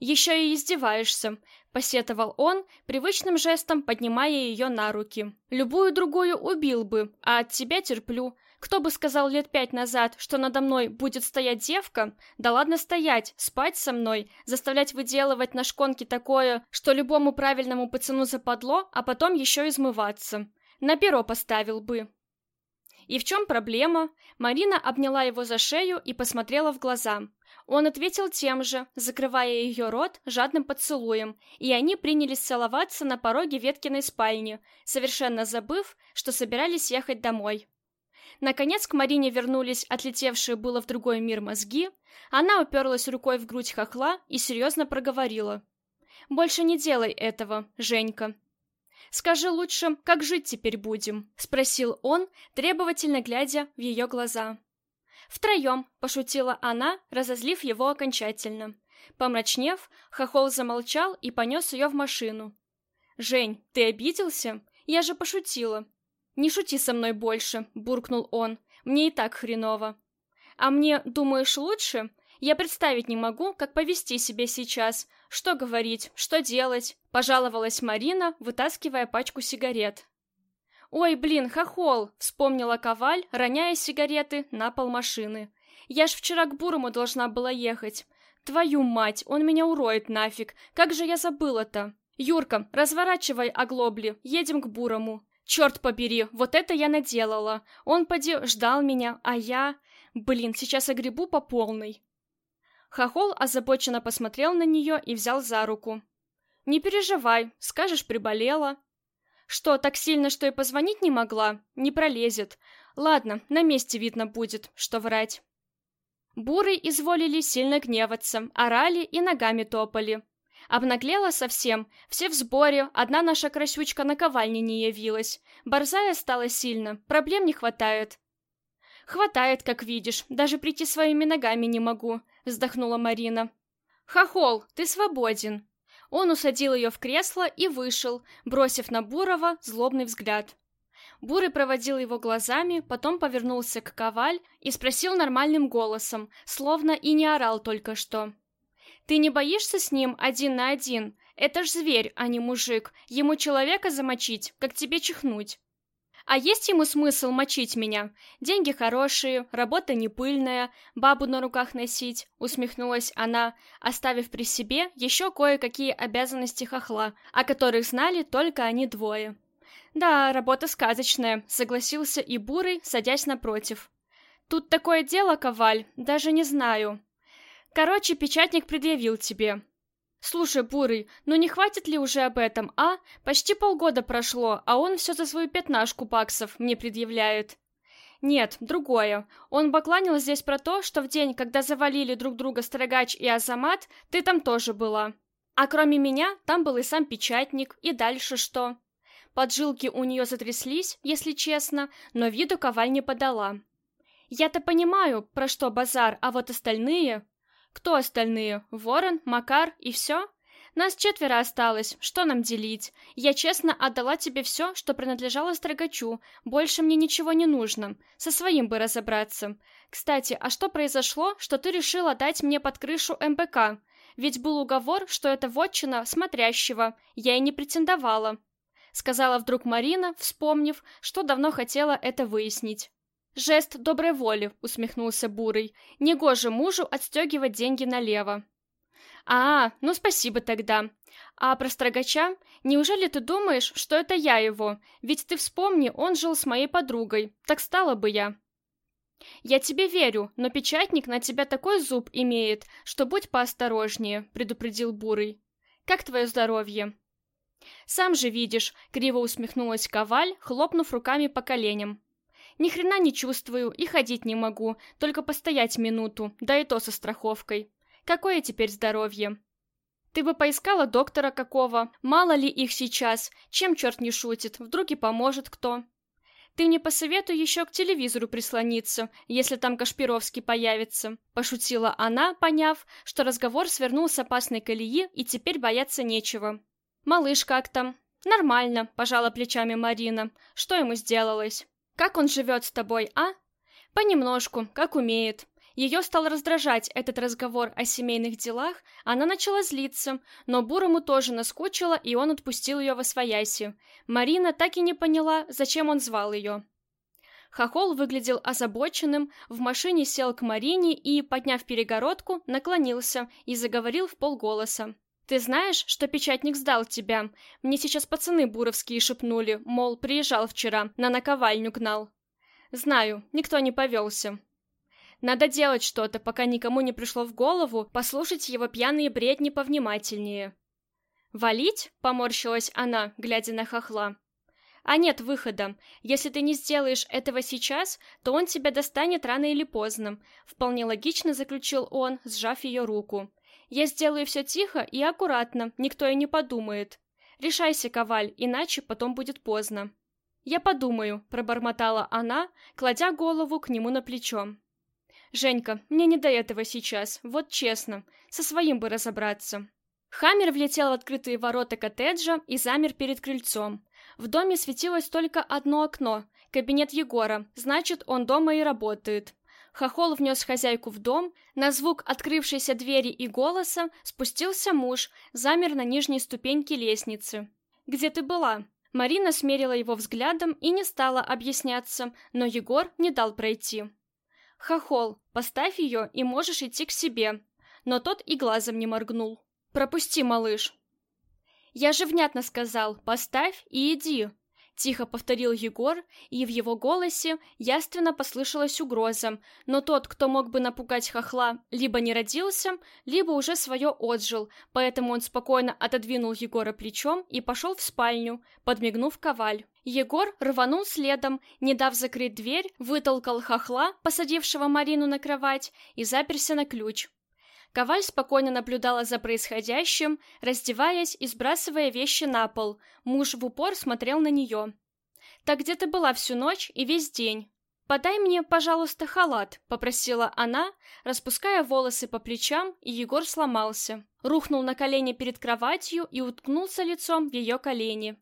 Еще и издеваешься, посетовал он, привычным жестом поднимая ее на руки. Любую другую убил бы, а от тебя терплю. Кто бы сказал лет пять назад, что надо мной будет стоять девка? Да ладно стоять, спать со мной, заставлять выделывать на шконке такое, что любому правильному пацану западло, а потом еще измываться. На перо поставил бы. И в чем проблема? Марина обняла его за шею и посмотрела в глаза. Он ответил тем же, закрывая ее рот жадным поцелуем, и они принялись целоваться на пороге Веткиной спальни, совершенно забыв, что собирались ехать домой. Наконец к Марине вернулись отлетевшие было в другой мир мозги, она уперлась рукой в грудь хохла и серьезно проговорила. «Больше не делай этого, Женька». «Скажи лучше, как жить теперь будем?» — спросил он, требовательно глядя в ее глаза. «Втроем», — пошутила она, разозлив его окончательно. Помрачнев, Хохол замолчал и понес ее в машину. «Жень, ты обиделся? Я же пошутила». «Не шути со мной больше», — буркнул он. «Мне и так хреново». «А мне, думаешь, лучше? Я представить не могу, как повести себя сейчас. Что говорить, что делать?» — пожаловалась Марина, вытаскивая пачку сигарет. «Ой, блин, хохол!» — вспомнила Коваль, роняя сигареты на пол машины. «Я ж вчера к Бурому должна была ехать. Твою мать, он меня уроет нафиг. Как же я забыла-то? Юрка, разворачивай оглобли, едем к Бурому. Черт побери, вот это я наделала. Он поди ждал меня, а я... Блин, сейчас огребу по полной». Хохол озабоченно посмотрел на нее и взял за руку. «Не переживай, скажешь, приболела. Что, так сильно, что и позвонить не могла? Не пролезет. Ладно, на месте видно будет, что врать. Буры изволили сильно гневаться, орали и ногами топали. Обнаглела совсем, все в сборе, одна наша красючка на ковальне не явилась. Борзая стала сильно, проблем не хватает. «Хватает, как видишь, даже прийти своими ногами не могу», — вздохнула Марина. «Хохол, ты свободен», он усадил ее в кресло и вышел, бросив на Бурова злобный взгляд. Бурый проводил его глазами, потом повернулся к Коваль и спросил нормальным голосом, словно и не орал только что. «Ты не боишься с ним один на один? Это ж зверь, а не мужик. Ему человека замочить, как тебе чихнуть». А есть ему смысл мочить меня? Деньги хорошие, работа не пыльная, бабу на руках носить, усмехнулась она, оставив при себе еще кое-какие обязанности хохла, о которых знали только они двое. Да, работа сказочная, согласился и Бурый, садясь напротив. Тут такое дело, Коваль, даже не знаю. Короче, печатник предъявил тебе. «Слушай, Бурый, ну не хватит ли уже об этом, а? Почти полгода прошло, а он все за свою пятнашку баксов мне предъявляет». «Нет, другое. Он бакланил здесь про то, что в день, когда завалили друг друга Строгач и Азамат, ты там тоже была. А кроме меня, там был и сам печатник, и дальше что?» Поджилки у нее затряслись, если честно, но виду коваль не подала. «Я-то понимаю, про что базар, а вот остальные...» Кто остальные? Ворон, Макар и все? Нас четверо осталось, что нам делить? Я честно отдала тебе все, что принадлежало Строгачу, больше мне ничего не нужно, со своим бы разобраться. Кстати, а что произошло, что ты решила дать мне под крышу МПК? Ведь был уговор, что это вотчина смотрящего, я и не претендовала. Сказала вдруг Марина, вспомнив, что давно хотела это выяснить. «Жест доброй воли», — усмехнулся Бурый. «Негоже мужу отстегивать деньги налево». «А, ну спасибо тогда. А про строгача? Неужели ты думаешь, что это я его? Ведь ты вспомни, он жил с моей подругой. Так стала бы я». «Я тебе верю, но печатник на тебя такой зуб имеет, что будь поосторожнее», — предупредил Бурый. «Как твое здоровье?» «Сам же видишь», — криво усмехнулась Коваль, хлопнув руками по коленям. Ни хрена не чувствую и ходить не могу, только постоять минуту, да и то со страховкой. Какое теперь здоровье? Ты бы поискала доктора какого, мало ли их сейчас, чем черт не шутит, вдруг и поможет кто. Ты мне посоветуй еще к телевизору прислониться, если там Кашпировский появится», — пошутила она, поняв, что разговор свернул с опасной колеи и теперь бояться нечего. «Малыш как там?» «Нормально», — пожала плечами Марина. «Что ему сделалось?» «Как он живет с тобой, а?» «Понемножку, как умеет». Ее стал раздражать этот разговор о семейных делах, она начала злиться, но Бурому тоже наскучило, и он отпустил ее во свояси. Марина так и не поняла, зачем он звал ее. Хохол выглядел озабоченным, в машине сел к Марине и, подняв перегородку, наклонился и заговорил в полголоса. «Ты знаешь, что печатник сдал тебя? Мне сейчас пацаны буровские шепнули, мол, приезжал вчера, на наковальню гнал». «Знаю, никто не повелся. Надо делать что-то, пока никому не пришло в голову послушать его пьяные бредни повнимательнее. «Валить?» — поморщилась она, глядя на хохла. «А нет выхода. Если ты не сделаешь этого сейчас, то он тебя достанет рано или поздно», — вполне логично заключил он, сжав ее руку. «Я сделаю все тихо и аккуратно, никто и не подумает. Решайся, Коваль, иначе потом будет поздно». «Я подумаю», — пробормотала она, кладя голову к нему на плечо. «Женька, мне не до этого сейчас, вот честно. Со своим бы разобраться». Хаммер влетел в открытые ворота коттеджа и замер перед крыльцом. В доме светилось только одно окно, кабинет Егора, значит, он дома и работает. Хохол внес хозяйку в дом, на звук открывшейся двери и голоса спустился муж, замер на нижней ступеньке лестницы. «Где ты была?» Марина смерила его взглядом и не стала объясняться, но Егор не дал пройти. «Хохол, поставь ее, и можешь идти к себе». Но тот и глазом не моргнул. «Пропусти, малыш». «Я же внятно сказал, поставь и иди», Тихо повторил Егор, и в его голосе яственно послышалась угроза, но тот, кто мог бы напугать хохла, либо не родился, либо уже свое отжил, поэтому он спокойно отодвинул Егора плечом и пошел в спальню, подмигнув коваль. Егор рванул следом, не дав закрыть дверь, вытолкал хохла, посадившего Марину на кровать, и заперся на ключ. Коваль спокойно наблюдала за происходящим, раздеваясь и сбрасывая вещи на пол. Муж в упор смотрел на нее. «Так где ты была всю ночь и весь день?» «Подай мне, пожалуйста, халат», — попросила она, распуская волосы по плечам, и Егор сломался. Рухнул на колени перед кроватью и уткнулся лицом в ее колени.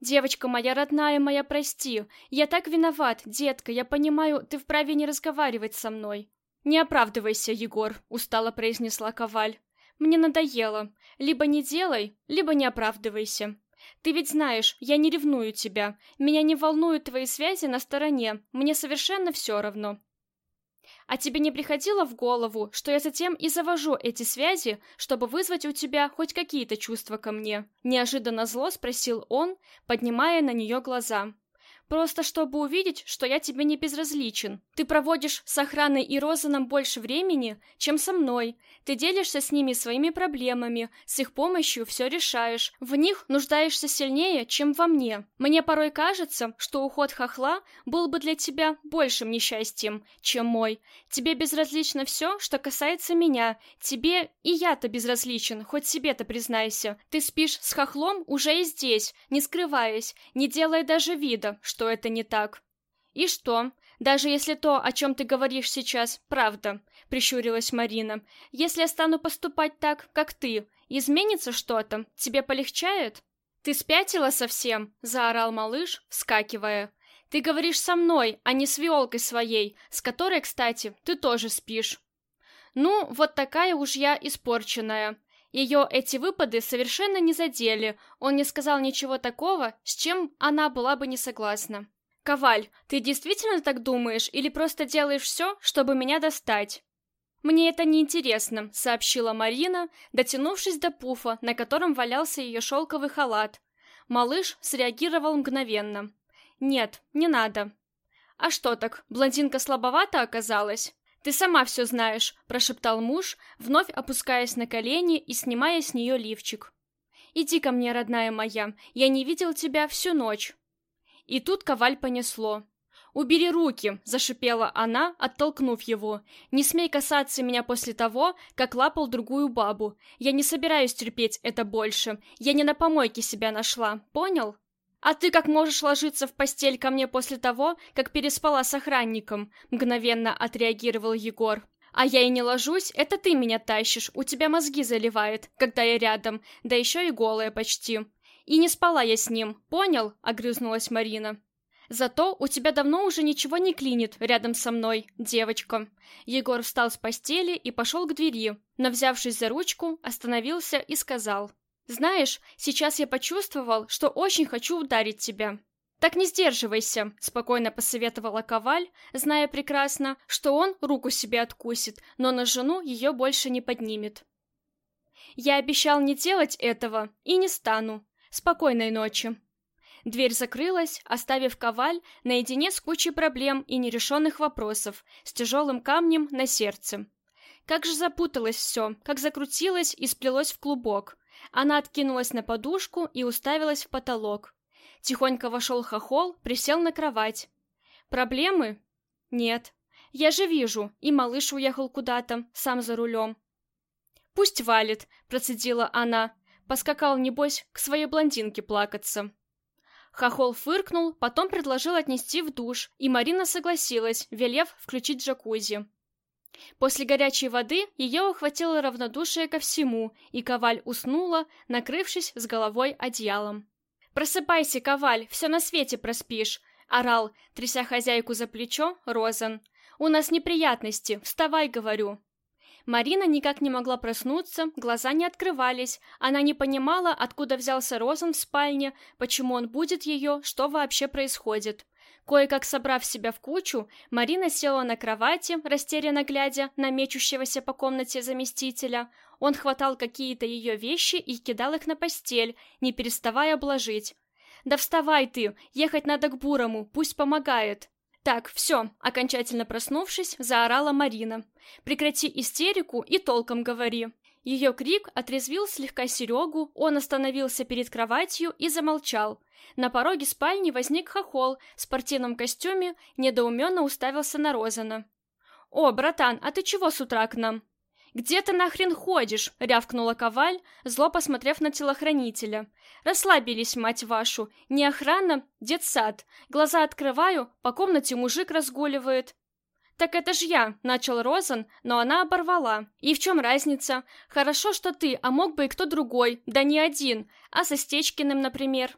«Девочка моя родная моя, прости. Я так виноват, детка, я понимаю, ты вправе не разговаривать со мной. «Не оправдывайся, Егор», — устало произнесла Коваль. «Мне надоело. Либо не делай, либо не оправдывайся. Ты ведь знаешь, я не ревную тебя. Меня не волнуют твои связи на стороне. Мне совершенно все равно». «А тебе не приходило в голову, что я затем и завожу эти связи, чтобы вызвать у тебя хоть какие-то чувства ко мне?» Неожиданно зло спросил он, поднимая на нее глаза. Просто чтобы увидеть, что я тебе не безразличен. Ты проводишь с охраной и Розаном больше времени, чем со мной. Ты делишься с ними своими проблемами, с их помощью все решаешь. В них нуждаешься сильнее, чем во мне. Мне порой кажется, что уход хохла был бы для тебя большим несчастьем, чем мой. Тебе безразлично все, что касается меня. Тебе и я-то безразличен, хоть себе-то признайся. Ты спишь с хохлом уже и здесь, не скрываясь, не делая даже вида, что что это не так. И что? Даже если то, о чем ты говоришь сейчас, правда, прищурилась Марина. Если я стану поступать так, как ты, изменится что-то? Тебе полегчает? Ты спятила совсем? заорал малыш, вскакивая. Ты говоришь со мной, а не с Виолкой своей, с которой, кстати, ты тоже спишь. Ну, вот такая уж я испорченная. Ее эти выпады совершенно не задели, он не сказал ничего такого, с чем она была бы не согласна. «Коваль, ты действительно так думаешь или просто делаешь все, чтобы меня достать?» «Мне это не интересно», — сообщила Марина, дотянувшись до пуфа, на котором валялся ее шелковый халат. Малыш среагировал мгновенно. «Нет, не надо». «А что так, блондинка слабовата оказалась?» «Ты сама все знаешь», — прошептал муж, вновь опускаясь на колени и снимая с нее лифчик. «Иди ко мне, родная моя, я не видел тебя всю ночь». И тут коваль понесло. «Убери руки!» — зашипела она, оттолкнув его. «Не смей касаться меня после того, как лапал другую бабу. Я не собираюсь терпеть это больше. Я не на помойке себя нашла. Понял?» «А ты как можешь ложиться в постель ко мне после того, как переспала с охранником?» — мгновенно отреагировал Егор. «А я и не ложусь, это ты меня тащишь, у тебя мозги заливает, когда я рядом, да еще и голая почти. И не спала я с ним, понял?» — огрызнулась Марина. Зато у тебя давно уже ничего не клинит рядом со мной, девочка. Егор встал с постели и пошел к двери, но, взявшись за ручку, остановился и сказал. «Знаешь, сейчас я почувствовал, что очень хочу ударить тебя». «Так не сдерживайся», — спокойно посоветовала Коваль, зная прекрасно, что он руку себе откусит, но на жену ее больше не поднимет. «Я обещал не делать этого и не стану. Спокойной ночи». Дверь закрылась, оставив Коваль наедине с кучей проблем и нерешенных вопросов, с тяжелым камнем на сердце. Как же запуталось все, как закрутилось и сплелось в клубок. Она откинулась на подушку и уставилась в потолок. Тихонько вошел хохол, присел на кровать. «Проблемы?» «Нет. Я же вижу, и малыш уехал куда-то, сам за рулем». «Пусть валит», — процедила она. Поскакал, небось, к своей блондинке плакаться. Хохол фыркнул, потом предложил отнести в душ, и Марина согласилась, велев включить джакузи. После горячей воды ее охватило равнодушие ко всему, и Коваль уснула, накрывшись с головой одеялом. «Просыпайся, Коваль, все на свете проспишь!» — орал, тряся хозяйку за плечо, Розен. «У нас неприятности, вставай, говорю!» Марина никак не могла проснуться, глаза не открывались, она не понимала, откуда взялся Розен в спальне, почему он будет ее, что вообще происходит. Кое-как собрав себя в кучу, Марина села на кровати, растерянно глядя на мечущегося по комнате заместителя. Он хватал какие-то ее вещи и кидал их на постель, не переставая обложить. «Да вставай ты! Ехать надо к Бурому, пусть помогает!» «Так, все», — окончательно проснувшись, заорала Марина. «Прекрати истерику и толком говори». Ее крик отрезвил слегка Серегу, он остановился перед кроватью и замолчал. На пороге спальни возник хохол в спортивном костюме, недоуменно уставился на Розана. «О, братан, а ты чего с утра к нам?» «Где ты нахрен ходишь?» — рявкнула Коваль, зло посмотрев на телохранителя. «Расслабились, мать вашу. Не охрана, детсад. Глаза открываю, по комнате мужик разгуливает». «Так это ж я», — начал Розан, но она оборвала. «И в чем разница? Хорошо, что ты, а мог бы и кто другой, да не один, а со Стечкиным, например».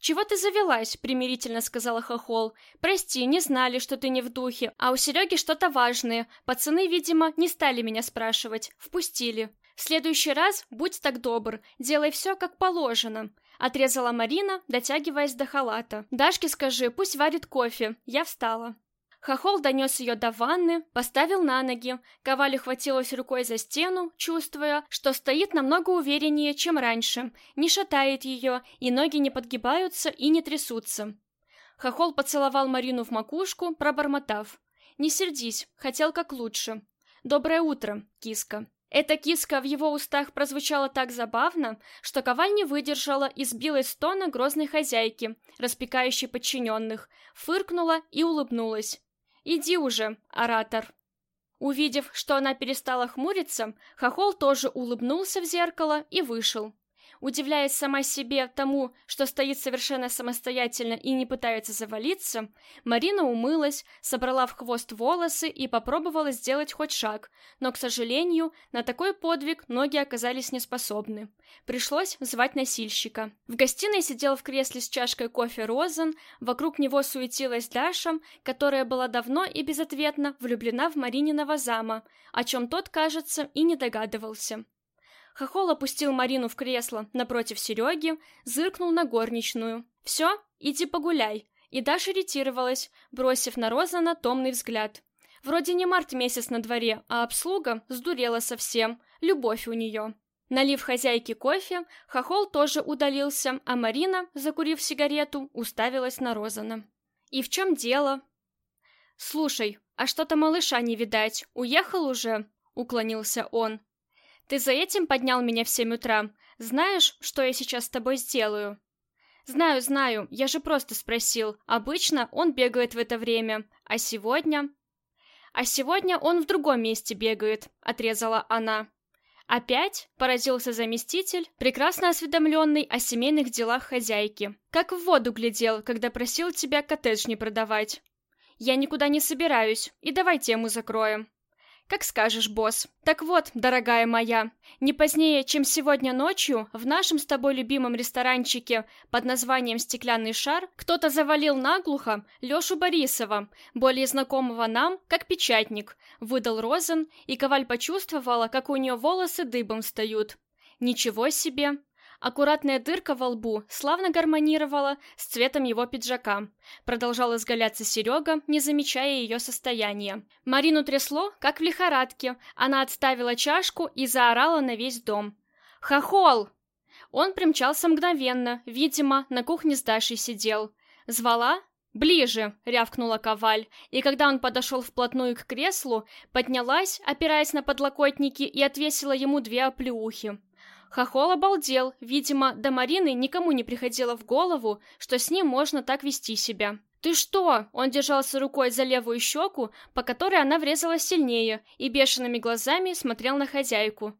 «Чего ты завелась?» — примирительно сказала Хохол. «Прости, не знали, что ты не в духе, а у Сереги что-то важное. Пацаны, видимо, не стали меня спрашивать. Впустили. В следующий раз будь так добр, делай все как положено». Отрезала Марина, дотягиваясь до халата. «Дашке скажи, пусть варит кофе. Я встала». Хохол донес ее до ванны, поставил на ноги. Коваль ухватилась рукой за стену, чувствуя, что стоит намного увереннее, чем раньше, не шатает ее, и ноги не подгибаются и не трясутся. Хохол поцеловал Марину в макушку, пробормотав. «Не сердись, хотел как лучше. Доброе утро, киска». Эта киска в его устах прозвучала так забавно, что Коваль не выдержала и сбилась с тона грозной хозяйки, распекающей подчиненных, фыркнула и улыбнулась. «Иди уже, оратор!» Увидев, что она перестала хмуриться, Хохол тоже улыбнулся в зеркало и вышел. Удивляясь сама себе тому, что стоит совершенно самостоятельно и не пытается завалиться, Марина умылась, собрала в хвост волосы и попробовала сделать хоть шаг, но, к сожалению, на такой подвиг ноги оказались неспособны. Пришлось звать носильщика. В гостиной сидел в кресле с чашкой кофе Розен, вокруг него суетилась Даша, которая была давно и безответно влюблена в Марининого зама, о чем тот, кажется, и не догадывался. Хохол опустил Марину в кресло напротив Сереги, зыркнул на горничную. «Все, иди погуляй». И Даша ретировалась, бросив на Розана томный взгляд. Вроде не март месяц на дворе, а обслуга сдурела совсем, любовь у нее. Налив хозяйке кофе, Хохол тоже удалился, а Марина, закурив сигарету, уставилась на Розана. «И в чем дело?» «Слушай, а что-то малыша не видать, уехал уже?» — уклонился он. Ты за этим поднял меня в семь утра? Знаешь, что я сейчас с тобой сделаю?» Знаю, знаю, я же просто спросил. Обычно он бегает в это время, а сегодня... А сегодня он в другом месте бегает, отрезала она. Опять поразился заместитель, прекрасно осведомленный о семейных делах хозяйки. Как в воду глядел, когда просил тебя коттедж не продавать. Я никуда не собираюсь, и давай тему закроем. «Как скажешь, босс. Так вот, дорогая моя, не позднее, чем сегодня ночью, в нашем с тобой любимом ресторанчике под названием «Стеклянный шар» кто-то завалил наглухо Лешу Борисова, более знакомого нам как печатник, выдал Розен, и Коваль почувствовала, как у нее волосы дыбом встают. Ничего себе! Аккуратная дырка во лбу славно гармонировала с цветом его пиджака. Продолжал изгаляться Серега, не замечая ее состояния. Марину трясло, как в лихорадке. Она отставила чашку и заорала на весь дом. «Хохол!» Он примчался мгновенно, видимо, на кухне с Дашей сидел. Звала? «Ближе!» — рявкнула Коваль, и когда он подошел вплотную к креслу, поднялась, опираясь на подлокотники, и отвесила ему две оплеухи. Хохол обалдел, видимо, до Марины никому не приходило в голову, что с ним можно так вести себя. «Ты что?» Он держался рукой за левую щеку, по которой она врезалась сильнее, и бешеными глазами смотрел на хозяйку.